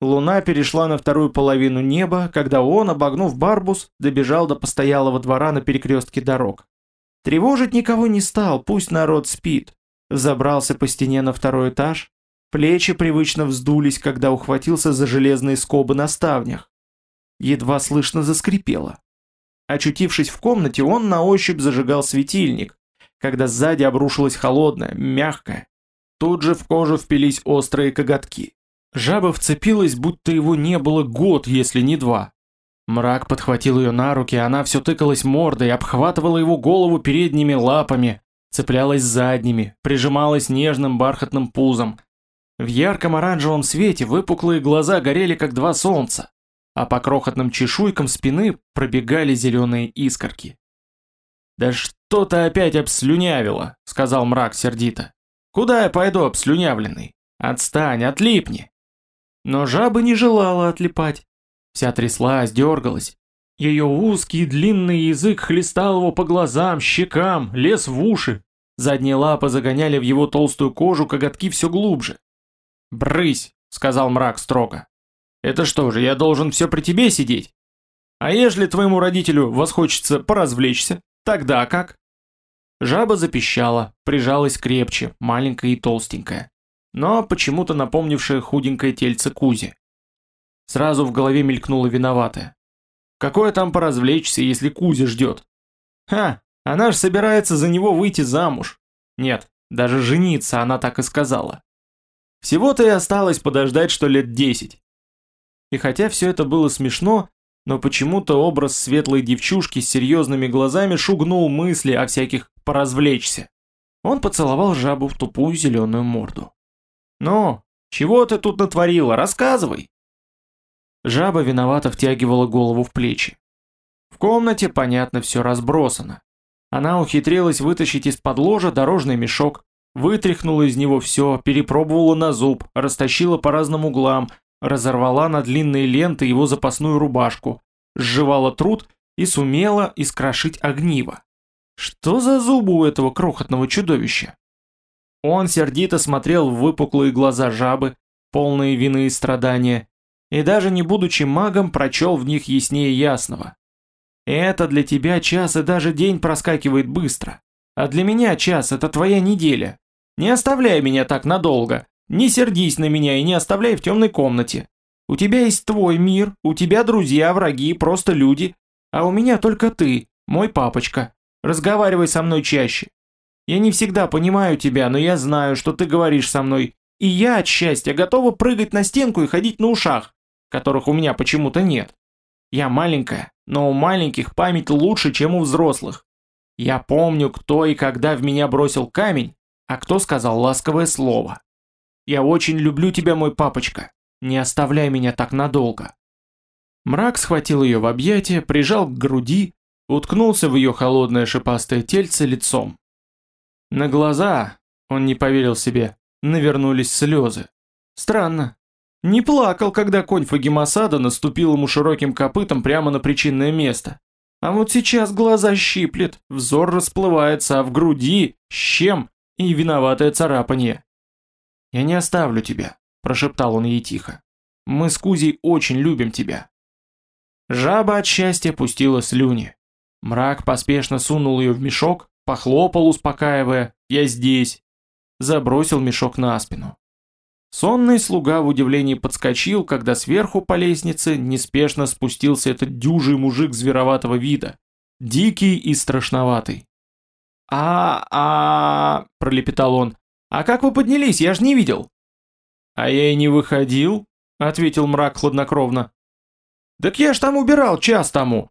Луна перешла на вторую половину неба, когда он, обогнув Барбус, добежал до постоялого двора на перекрестке дорог. Тревожить никого не стал, пусть народ спит. Забрался по стене на второй этаж, плечи привычно вздулись, когда ухватился за железные скобы на ставнях. Едва слышно заскрипело. Очутившись в комнате, он на ощупь зажигал светильник, когда сзади обрушилась холодная, мягкая. Тут же в кожу впились острые коготки. Жаба вцепилась, будто его не было год, если не два. Мрак подхватил ее на руки, она все тыкалась мордой, обхватывала его голову передними лапами, цеплялась задними, прижималась нежным бархатным пузом. В ярком оранжевом свете выпуклые глаза горели как два солнца, а по крохотным чешуйкам спины пробегали зеленые искорки. «Да что ты опять обслюнявила?» — сказал мрак сердито. «Куда я пойду обслюнявленный? Отстань, отлипни!» Но жаба не желала отлипать. Вся тряслась, дергалась, ее узкий длинный язык хлестал его по глазам, щекам, лез в уши. Задние лапы загоняли в его толстую кожу коготки все глубже. «Брысь!» — сказал мрак строго. «Это что же, я должен все при тебе сидеть? А ежели твоему родителю восхочется поразвлечься, тогда как?» Жаба запищала, прижалась крепче, маленькая и толстенькая, но почему-то напомнившая худенькое тельце Кузи. Сразу в голове мелькнула виноватая. Какое там поразвлечься, если Кузя ждет? Ха, она ж собирается за него выйти замуж. Нет, даже жениться она так и сказала. Всего-то и осталось подождать, что лет десять. И хотя все это было смешно, но почему-то образ светлой девчушки с серьезными глазами шугнул мысли о всяких поразвлечься. Он поцеловал жабу в тупую зеленую морду. «Ну, чего ты тут натворила? Рассказывай!» Жаба виновато втягивала голову в плечи. В комнате, понятно, все разбросано. Она ухитрилась вытащить из-под ложа дорожный мешок, вытряхнула из него все, перепробовала на зуб, растащила по разным углам, разорвала на длинные ленты его запасную рубашку, сживала труд и сумела искрошить огниво. Что за зубы у этого крохотного чудовища? Он сердито смотрел в выпуклые глаза жабы, полные вины и страдания, и даже не будучи магом, прочел в них яснее ясного. Это для тебя час и даже день проскакивает быстро, а для меня час – это твоя неделя. Не оставляй меня так надолго, не сердись на меня и не оставляй в темной комнате. У тебя есть твой мир, у тебя друзья, враги, просто люди, а у меня только ты, мой папочка. Разговаривай со мной чаще. Я не всегда понимаю тебя, но я знаю, что ты говоришь со мной, и я от счастья готова прыгать на стенку и ходить на ушах которых у меня почему-то нет. Я маленькая, но у маленьких память лучше, чем у взрослых. Я помню, кто и когда в меня бросил камень, а кто сказал ласковое слово. Я очень люблю тебя, мой папочка. Не оставляй меня так надолго. Мрак схватил ее в объятия, прижал к груди, уткнулся в ее холодное шипастое тельце лицом. На глаза, он не поверил себе, навернулись слезы. Странно, не плакал, когда конь Фагимасада наступил ему широким копытом прямо на причинное место. А вот сейчас глаза щиплет, взор расплывается, а в груди щем и виноватое царапанье. «Я не оставлю тебя», – прошептал он ей тихо. «Мы с Кузей очень любим тебя». Жаба от счастья пустила слюни. Мрак поспешно сунул ее в мешок, похлопал, успокаивая «Я здесь». Забросил мешок на спину. Сонный слуга в удивлении подскочил, когда сверху по лестнице неспешно спустился этот дюжий мужик звероватого вида, дикий и страшноватый. «А-а-а...» – пролепетал он. «А как вы поднялись? Я ж не видел». «А я и не выходил», – ответил мрак хладнокровно. «Так я ж там убирал час тому».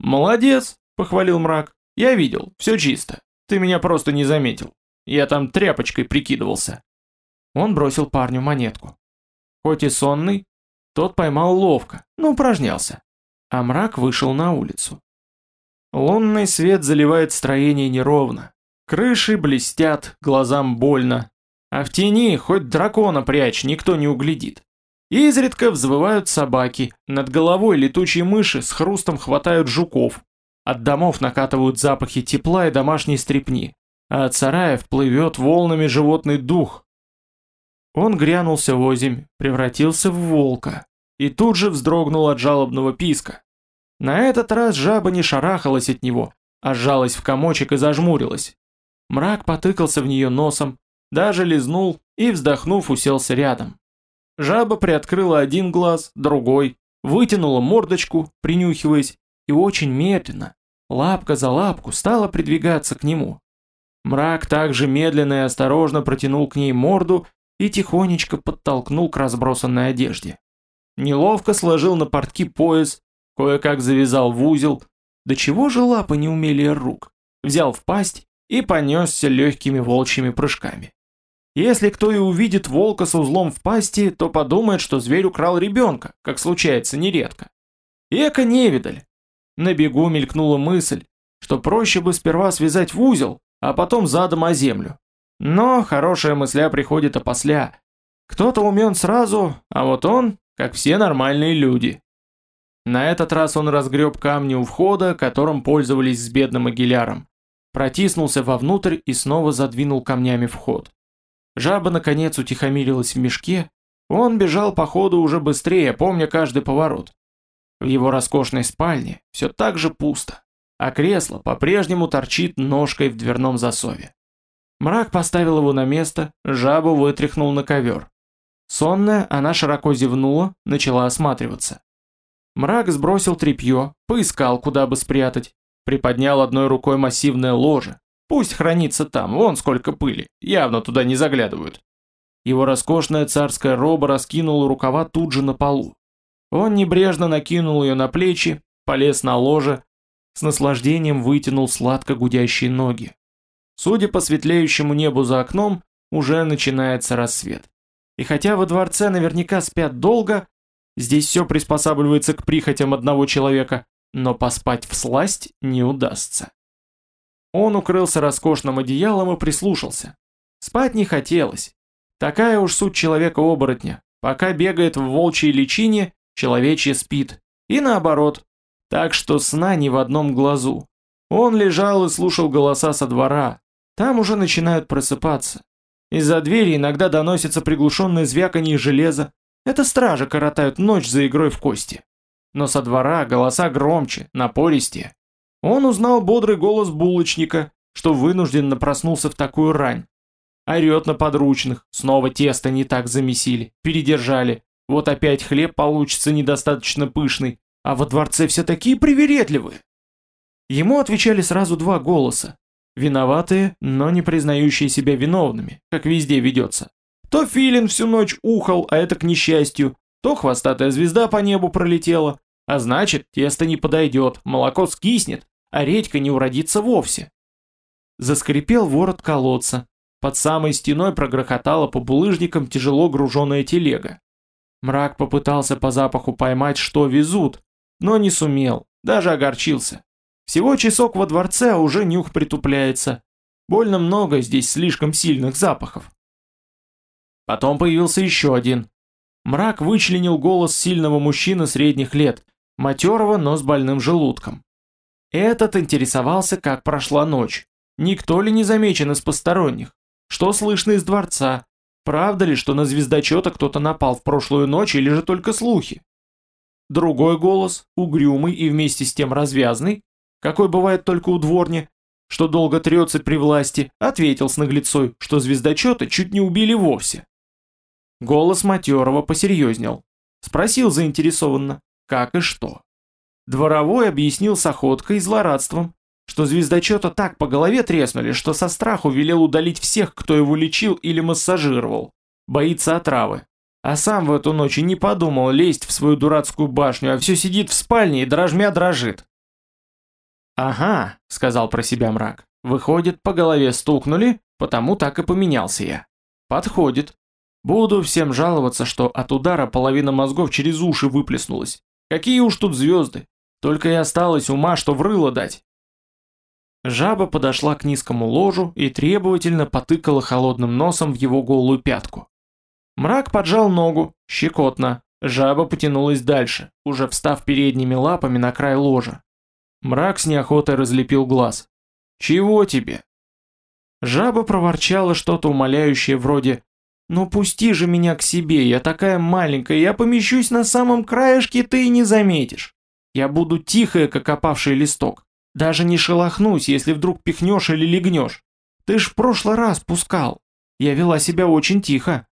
«Молодец», – похвалил мрак. «Я видел, все чисто. Ты меня просто не заметил. Я там тряпочкой прикидывался». Он бросил парню монетку. Хоть и сонный, тот поймал ловко, но упражнялся. А мрак вышел на улицу. Лунный свет заливает строение неровно. Крыши блестят, глазам больно. А в тени хоть дракона прячь, никто не углядит. Изредка взвывают собаки, над головой летучие мыши с хрустом хватают жуков. От домов накатывают запахи тепла и домашней стрепни, а от сараев плывет волнами животный дух, он грянулся в озимь, превратился в волка, и тут же вздрогнул от жалобного писка. На этот раз жаба не шарахалась от него, а сжалась в комочек и зажмурилась. Мрак потыкался в нее носом, даже лизнул и, вздохнув, уселся рядом. Жаба приоткрыла один глаз, другой, вытянула мордочку, принюхиваясь, и очень медленно, лапка за лапку, стала придвигаться к нему. Мрак также медленно и осторожно протянул к ней морду и тихонечко подтолкнул к разбросанной одежде. Неловко сложил на портки пояс, кое-как завязал в узел, до чего же лапы не умели рук, взял в пасть и понесся легкими волчьими прыжками. Если кто и увидит волка с узлом в пасти, то подумает, что зверь украл ребенка, как случается нередко. Эка невидаль. На бегу мелькнула мысль, что проще бы сперва связать в узел, а потом задом о землю. Но хорошая мысля приходит опосля. Кто-то умен сразу, а вот он, как все нормальные люди. На этот раз он разгреб камни у входа, которым пользовались с бедным Агиляром. протиснулся вовнутрь и снова задвинул камнями вход. Жаба наконец утихомирилась в мешке, он бежал по ходу уже быстрее, помня каждый поворот. В его роскошной спальне все так же пусто, а кресло по-прежнему торчит ножкой в дверном засове. Мрак поставил его на место, жабу вытряхнул на ковер. Сонная, она широко зевнула, начала осматриваться. Мрак сбросил тряпье, поискал, куда бы спрятать, приподнял одной рукой массивное ложе. Пусть хранится там, вон сколько пыли, явно туда не заглядывают. Его роскошная царская роба раскинула рукава тут же на полу. Он небрежно накинул ее на плечи, полез на ложе, с наслаждением вытянул сладко гудящие ноги. Судя по светлеющему небу за окном, уже начинается рассвет. И хотя во дворце наверняка спят долго, здесь все приспосабливается к прихотям одного человека, но поспать в сласть не удастся. Он укрылся роскошным одеялом и прислушался. Спать не хотелось. Такая уж суть человека-оборотня. Пока бегает в волчьей личине, человечье спит. И наоборот. Так что сна ни в одном глазу. Он лежал и слушал голоса со двора, там уже начинают просыпаться. Из-за двери иногда доносится приглушенное звяканье железа. Это стражи коротают ночь за игрой в кости. Но со двора голоса громче, напористее. Он узнал бодрый голос булочника, что вынужденно проснулся в такую рань. Орет на подручных, снова тесто не так замесили, передержали. Вот опять хлеб получится недостаточно пышный, а во дворце все такие привередливые. Ему отвечали сразу два голоса, Виноватые, но не признающие себя виновными, как везде ведется. То филин всю ночь ухал, а это к несчастью, то хвостатая звезда по небу пролетела, а значит, тесто не подойдет, молоко скиснет, а редька не уродится вовсе. Заскрипел ворот колодца, под самой стеной прогрохотала по булыжникам тяжело груженная телега. Мрак попытался по запаху поймать, что везут, но не сумел, даже огорчился. Всего часок во дворце, а уже нюх притупляется. Больно много здесь слишком сильных запахов. Потом появился еще один. Мрак вычленил голос сильного мужчины средних лет, матерого, но с больным желудком. Этот интересовался, как прошла ночь. Никто ли не замечен из посторонних? Что слышно из дворца? Правда ли, что на звездочета кто-то напал в прошлую ночь или же только слухи? Другой голос, угрюмый и вместе с тем развязный, какой бывает только у дворни, что долго трется при власти, ответил с наглецой, что звездочета чуть не убили вовсе. Голос матерого посерьезнел. Спросил заинтересованно, как и что. Дворовой объяснил с охоткой и злорадством, что звездочета так по голове треснули, что со страху велел удалить всех, кто его лечил или массажировал. Боится отравы. А сам в эту ночь и не подумал лезть в свою дурацкую башню, а все сидит в спальне и дрожмя дрожит. «Ага», — сказал про себя мрак. «Выходит, по голове стукнули, потому так и поменялся я. Подходит. Буду всем жаловаться, что от удара половина мозгов через уши выплеснулась. Какие уж тут звезды. Только и осталось ума, что врыло дать». Жаба подошла к низкому ложу и требовательно потыкала холодным носом в его голую пятку. Мрак поджал ногу, щекотно. Жаба потянулась дальше, уже встав передними лапами на край ложа. Мрак с неохотой разлепил глаз. «Чего тебе?» Жаба проворчала что-то умоляющее вроде «Ну пусти же меня к себе, я такая маленькая, я помещусь на самом краешке, ты и не заметишь. Я буду тихая, как опавший листок. Даже не шелохнусь, если вдруг пихнешь или легнешь. Ты ж в прошлый раз пускал. Я вела себя очень тихо».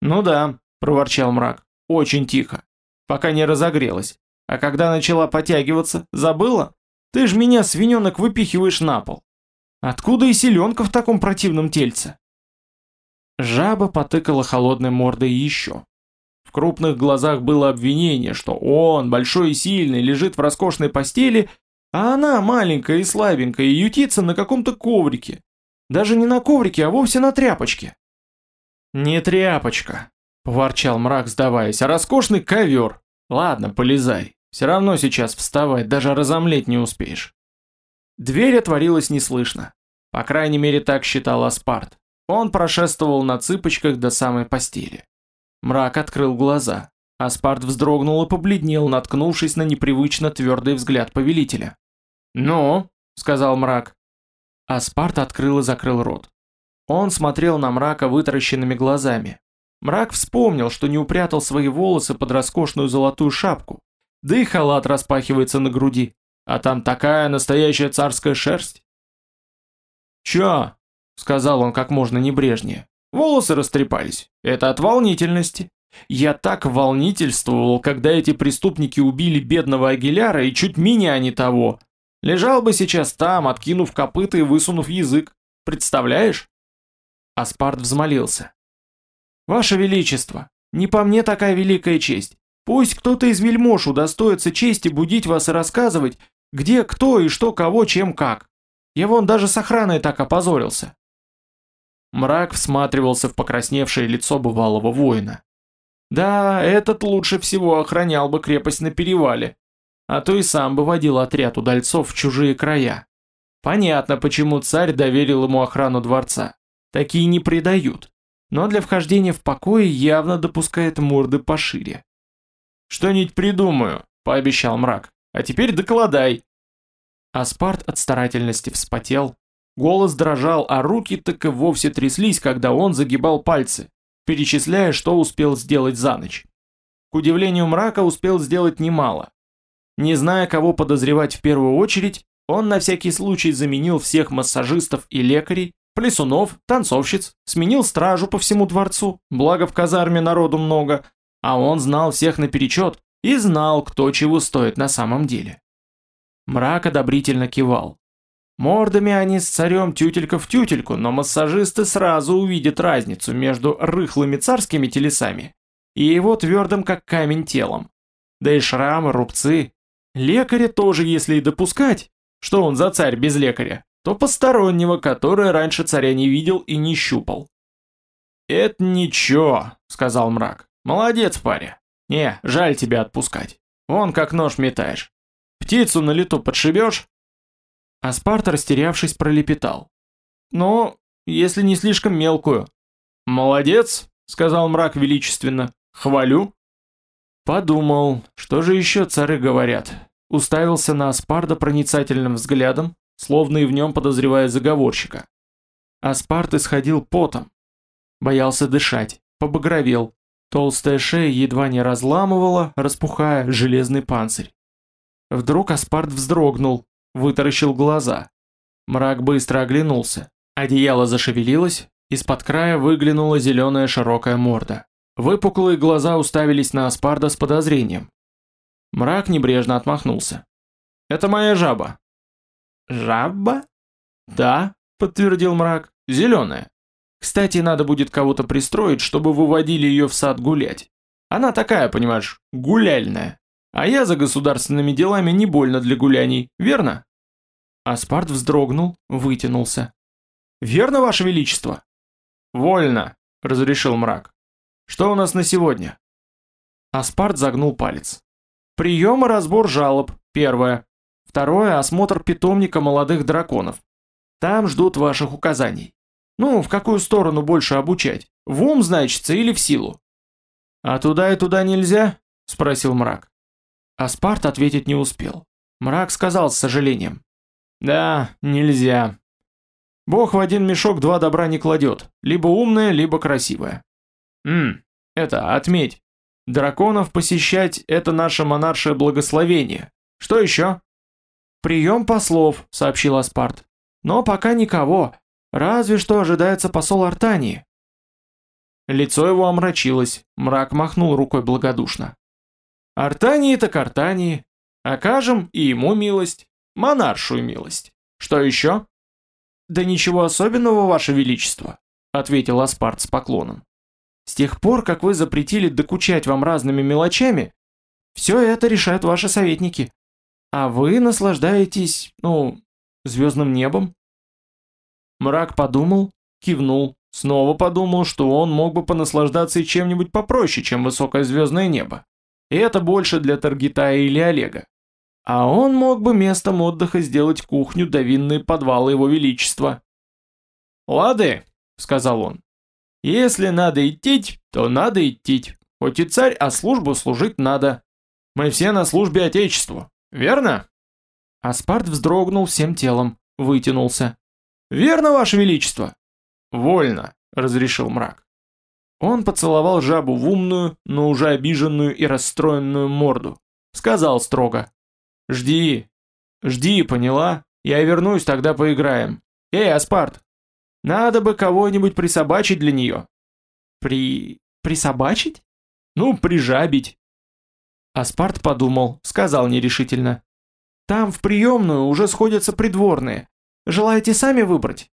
«Ну да», — проворчал мрак, — «очень тихо, пока не разогрелась. А когда начала потягиваться, забыла? Ты ж меня, свиненок, выпихиваешь на пол. Откуда и селенка в таком противном тельце? Жаба потыкала холодной мордой еще. В крупных глазах было обвинение, что он, большой и сильный, лежит в роскошной постели, а она, маленькая и слабенькая, ютится на каком-то коврике. Даже не на коврике, а вовсе на тряпочке. «Не тряпочка», — поворчал мрак, сдаваясь, — «а роскошный ковер. Ладно, полезай. Все равно сейчас вставать, даже разомлеть не успеешь. Дверь отворилась неслышно. По крайней мере, так считал Аспарт. Он прошествовал на цыпочках до самой постели. Мрак открыл глаза. Аспарт вздрогнул и побледнел, наткнувшись на непривычно твердый взгляд повелителя. «Ну», — сказал мрак. Аспарт открыл и закрыл рот. Он смотрел на мрака вытаращенными глазами. Мрак вспомнил, что не упрятал свои волосы под роскошную золотую шапку, да и халат распахивается на груди, а там такая настоящая царская шерсть. «Чё?» — сказал он как можно небрежнее. «Волосы растрепались. Это от волнительности. Я так волнительствовал, когда эти преступники убили бедного Агиляра и чуть меня не того. Лежал бы сейчас там, откинув копыта и высунув язык. Представляешь?» Аспарт взмолился. «Ваше Величество, не по мне такая великая честь. Пусть кто-то из вельмож удостоится чести будить вас и рассказывать, где кто и что кого чем как. Я вон даже с охраной так опозорился». Мрак всматривался в покрасневшее лицо бывалого воина. Да, этот лучше всего охранял бы крепость на перевале, а то и сам бы водил отряд удальцов в чужие края. Понятно, почему царь доверил ему охрану дворца. Такие не предают, но для вхождения в покое явно допускает морды пошире. «Что-нибудь придумаю», — пообещал мрак. «А теперь докладай». Аспарт от старательности вспотел, голос дрожал, а руки так и вовсе тряслись, когда он загибал пальцы, перечисляя, что успел сделать за ночь. К удивлению мрака успел сделать немало. Не зная, кого подозревать в первую очередь, он на всякий случай заменил всех массажистов и лекарей, плясунов, танцовщиц, сменил стражу по всему дворцу, благо в казарме народу много, а он знал всех наперечет и знал, кто чего стоит на самом деле. Мрак одобрительно кивал. Мордами они с царем тютелька в тютельку, но массажисты сразу увидят разницу между рыхлыми царскими телесами и его твердым как камень телом. Да и шрамы, рубцы. Лекаря тоже, если и допускать, что он за царь без лекаря, то постороннего, который раньше царя не видел и не щупал. «Это ничего», — сказал мрак. «Молодец, паря. Не, жаль тебя отпускать. Вон как нож метаешь. Птицу на лету подшибешь?» Аспарт, растерявшись, пролепетал. «Ну, если не слишком мелкую». «Молодец», — сказал мрак величественно. «Хвалю». Подумал, что же еще цары говорят. Уставился на Аспарда проницательным взглядом, словно и в нем подозревая заговорщика. Аспарт исходил потом. Боялся дышать, побагровел. Толстая шея едва не разламывала, распухая железный панцирь. Вдруг Аспарт вздрогнул, вытаращил глаза. Мрак быстро оглянулся. Одеяло зашевелилось, из-под края выглянула зеленая широкая морда. Выпуклые глаза уставились на Аспарда с подозрением. Мрак небрежно отмахнулся. «Это моя жаба». «Жаба?» «Да», — подтвердил мрак, — «зеленая. Кстати, надо будет кого-то пристроить, чтобы выводили ее в сад гулять. Она такая, понимаешь, гуляльная. А я за государственными делами не больно для гуляний, верно?» Аспарт вздрогнул, вытянулся. «Верно, Ваше Величество?» «Вольно», — разрешил мрак. «Что у нас на сегодня?» Аспарт загнул палец. «Прием и разбор жалоб, первое. Второе – осмотр питомника молодых драконов. Там ждут ваших указаний. Ну, в какую сторону больше обучать? В ум, значится, или в силу?» «А туда и туда нельзя?» – спросил мрак. Аспарт ответить не успел. Мрак сказал с сожалением. «Да, нельзя. Бог в один мешок два добра не кладет, либо умное, либо красивое. Ммм, это, отметь. Драконов посещать – это наше монаршее благословение. Что еще?» «Прием послов», – сообщил Аспарт. «Но пока никого. Разве что ожидается посол Артании». Лицо его омрачилось, мрак махнул рукой благодушно. Артании так Артании. Окажем и ему милость, монаршую милость. Что еще? Да ничего особенного, ваше величество, ответил Аспарт с поклоном. С тех пор, как вы запретили докучать вам разными мелочами, все это решают ваши советники. А вы наслаждаетесь, ну, звездным небом? Мрак подумал, кивнул, снова подумал, что он мог бы понаслаждаться и чем-нибудь попроще, чем высокое звездное небо. И это больше для Таргитая или Олега. А он мог бы местом отдыха сделать кухню да винные подвалы его величества. «Лады», — сказал он, — «если надо идти, то надо идти. Хоть и царь, а службу служить надо. Мы все на службе Отечеству, верно?» Аспарт вздрогнул всем телом, вытянулся. Верно, Ваше Величество? Вольно, разрешил мрак. Он поцеловал жабу в умную, но уже обиженную и расстроенную морду. Сказал строго. «Жди, жди, поняла? Я вернусь, тогда поиграем. Эй, Аспарт, надо бы кого-нибудь присобачить для нее». «При... присобачить?» «Ну, прижабить». Аспарт подумал, сказал нерешительно. «Там в приемную уже сходятся придворные. Желаете сами выбрать?»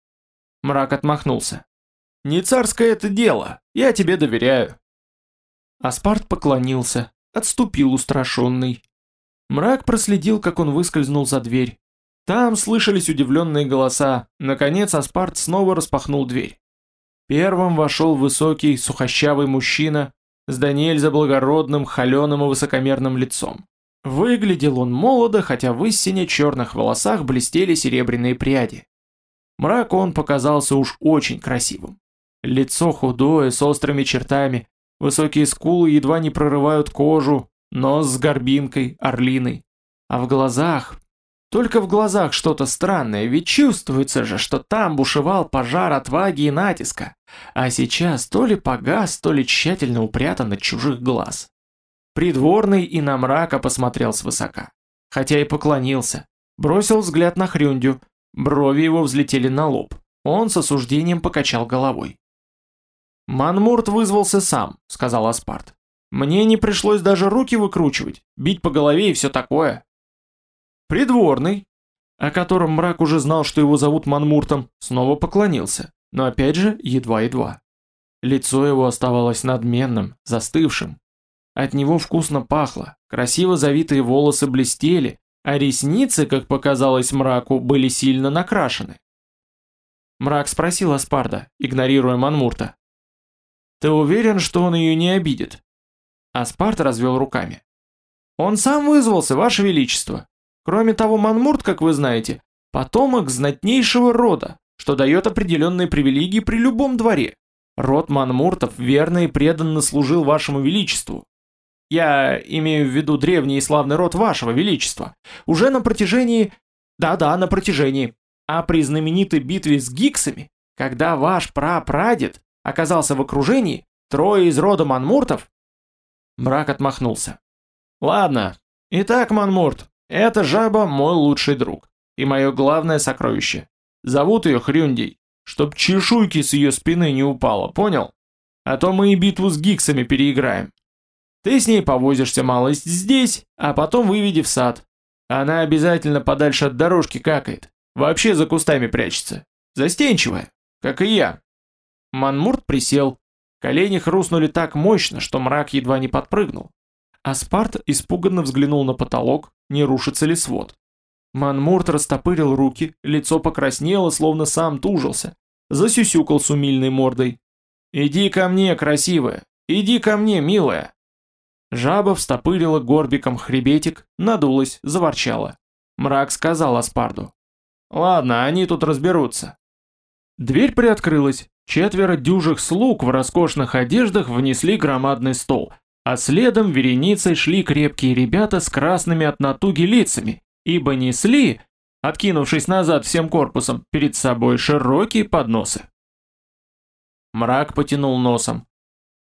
Мрак отмахнулся. «Не царское это дело, я тебе доверяю». Аспарт поклонился, отступил устрашенный. Мрак проследил, как он выскользнул за дверь. Там слышались удивленные голоса. Наконец Аспарт снова распахнул дверь. Первым вошел высокий, сухощавый мужчина с Даниэль благородным, холеным и высокомерным лицом. Выглядел он молодо, хотя в истине черных волосах блестели серебряные пряди. Мраку он показался уж очень красивым. Лицо худое, с острыми чертами, высокие скулы едва не прорывают кожу, нос с горбинкой, орлиной. А в глазах... Только в глазах что-то странное, ведь чувствуется же, что там бушевал пожар отваги и натиска, а сейчас то ли погас, то ли тщательно упрятан от чужих глаз. Придворный и на мрака посмотрел свысока, хотя и поклонился, бросил взгляд на Хрюндю, брови его взлетели на лоб, он с осуждением покачал головой. «Манмурт вызвался сам», — сказал Аспарт. Мне не пришлось даже руки выкручивать, бить по голове и все такое. Придворный, о котором мрак уже знал, что его зовут Манмуртом, снова поклонился, но опять же едва-едва. Лицо его оставалось надменным, застывшим. От него вкусно пахло, красиво завитые волосы блестели, а ресницы, как показалось мраку, были сильно накрашены. Мрак спросил Аспарда, игнорируя Манмурта. «Ты уверен, что он ее не обидит?» Аспарт развел руками. «Он сам вызвался, Ваше Величество. Кроме того, Манмурт, как вы знаете, потомок знатнейшего рода, что дает определенные привилегии при любом дворе. Род Манмуртов верно и преданно служил Вашему Величеству. Я имею в виду древний и славный род Вашего Величества. Уже на протяжении... Да-да, на протяжении. А при знаменитой битве с гиксами, когда ваш прапрадед оказался в окружении, трое из рода Манмуртов Мрак отмахнулся. «Ладно. Итак, Манмурт, эта жаба мой лучший друг. И мое главное сокровище. Зовут ее Хрюндей, чтоб чешуйки с ее спины не упало, понял? А то мы и битву с гиксами переиграем. Ты с ней повозишься малость здесь, а потом выведи в сад. Она обязательно подальше от дорожки какает. Вообще за кустами прячется. Застенчивая, как и я». Манмурт присел, Колени хрустнули так мощно, что мрак едва не подпрыгнул. Аспарт испуганно взглянул на потолок, не рушится ли свод. Манмурт растопырил руки, лицо покраснело, словно сам тужился. Засюсюкал с умильной мордой. «Иди ко мне, красивая! Иди ко мне, милая!» Жаба встопырила горбиком хребетик, надулась, заворчала. Мрак сказал Аспарду. «Ладно, они тут разберутся». Дверь приоткрылась, Четверо дюжих слуг в роскошных одеждах внесли громадный стол, а следом вереницей шли крепкие ребята с красными от натуги лицами, ибо несли, откинувшись назад всем корпусом, перед собой широкие подносы. Мрак потянул носом.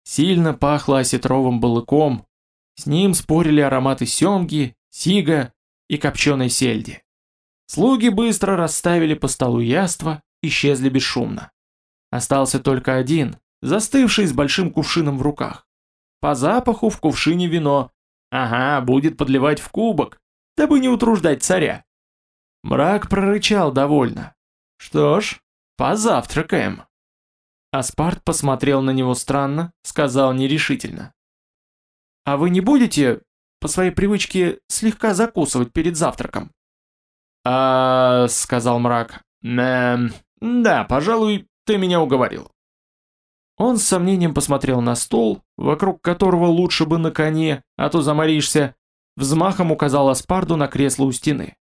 Сильно пахло осетровым балыком, с ним спорили ароматы семги, сига и копченой сельди. Слуги быстро расставили по столу яства, исчезли бесшумно. Остался только один, застывший с большим кувшином в руках. По запаху в кувшине вино. Ага, будет подливать в кубок, дабы не утруждать царя. Мрак прорычал довольно. Что ж, позавтракаем. Аспарт посмотрел на него странно, сказал нерешительно. «А вы не будете, по своей привычке, слегка закусывать перед завтраком?» «А...» — сказал мрак. «Эм... Да, пожалуй, ты меня уговорил. Он с сомнением посмотрел на стол, вокруг которого лучше бы на коне, а то заморишься. Взмахом указал Аспарду на кресло у стены.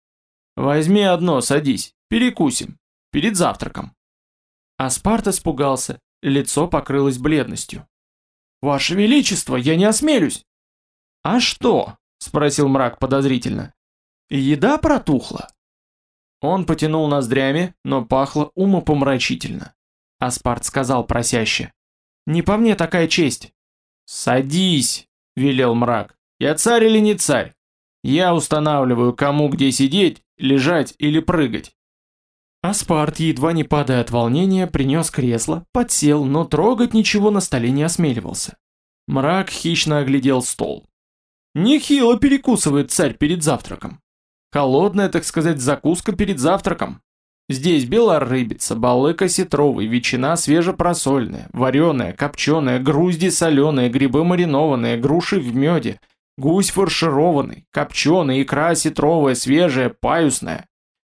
«Возьми одно, садись, перекусим, перед завтраком». Аспарт испугался, лицо покрылось бледностью. «Ваше Величество, я не осмелюсь!» «А что?» — спросил мрак подозрительно. «Еда протухла?» Он потянул ноздрями, но пахло умопомрачительно. Аспарт сказал просяще. «Не по мне такая честь». «Садись», — велел мрак. «Я царь или не царь? Я устанавливаю, кому где сидеть, лежать или прыгать». Аспарт, едва не падая от волнения, принес кресло, подсел, но трогать ничего на столе не осмеливался. Мрак хищно оглядел стол. Нехило перекусывает царь перед завтраком. Холодная, так сказать, закуска перед завтраком. Здесь белорыбица, балык осетровый, ветчина свежепросольная, вареная, копченая, грузди соленые, грибы маринованные, груши в меде, гусь фаршированный, копченый, икра осетровая, свежая, паюсная,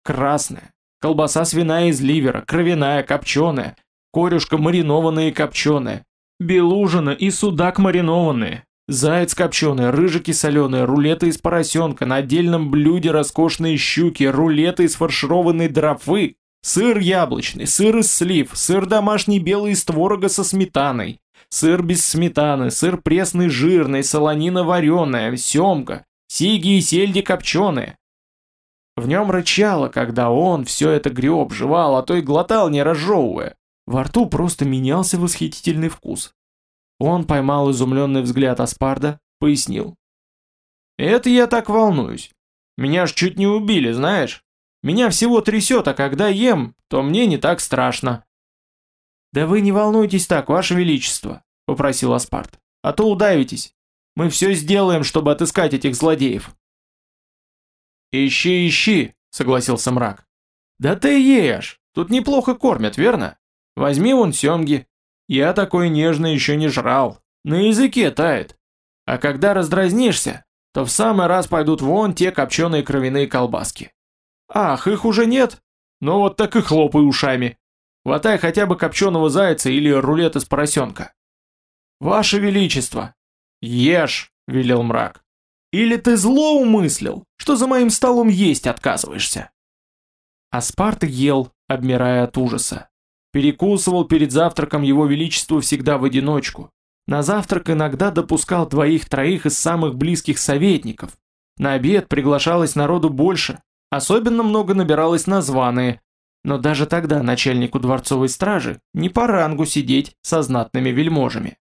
красная, колбаса свиная из ливера, кровяная, копченая, корюшка маринованная и копченая, белужина и судак маринованные, Заяц копченый, рыжики соленые, рулеты из поросенка, на отдельном блюде роскошные щуки, рулеты из фаршированной дрофы, сыр яблочный, сыр из слив, сыр домашний белый из творога со сметаной, сыр без сметаны, сыр пресный жирный, солонина вареная, семга, сиги и сельди копченые. В нем рычало, когда он все это греб, жевал, а то и глотал, не разжевывая. Во рту просто менялся восхитительный вкус. Он поймал изумленный взгляд Аспарда, пояснил. «Это я так волнуюсь. Меня ж чуть не убили, знаешь? Меня всего трясет, а когда ем, то мне не так страшно». «Да вы не волнуйтесь так, ваше величество», — попросил Аспарт. «А то удавитесь. Мы все сделаем, чтобы отыскать этих злодеев». «Ищи, ищи», — согласился мрак. «Да ты ешь, тут неплохо кормят, верно? Возьми вон семги, я такой нежный еще не жрал. На языке тает. А когда раздразнишься, то в самый раз пойдут вон те копченые кровяные колбаски. Ах, их уже нет? Ну вот так и хлопай ушами. Хватай хотя бы копченого зайца или рулет из поросенка. Ваше Величество! Ешь, велел мрак. Или ты зло умыслил, что за моим столом есть отказываешься? Аспарт ел, обмирая от ужаса. Перекусывал перед завтраком его величество всегда в одиночку. На завтрак иногда допускал двоих-троих из самых близких советников. На обед приглашалось народу больше, особенно много набиралось на званые. Но даже тогда начальнику дворцовой стражи не по рангу сидеть со знатными вельможами.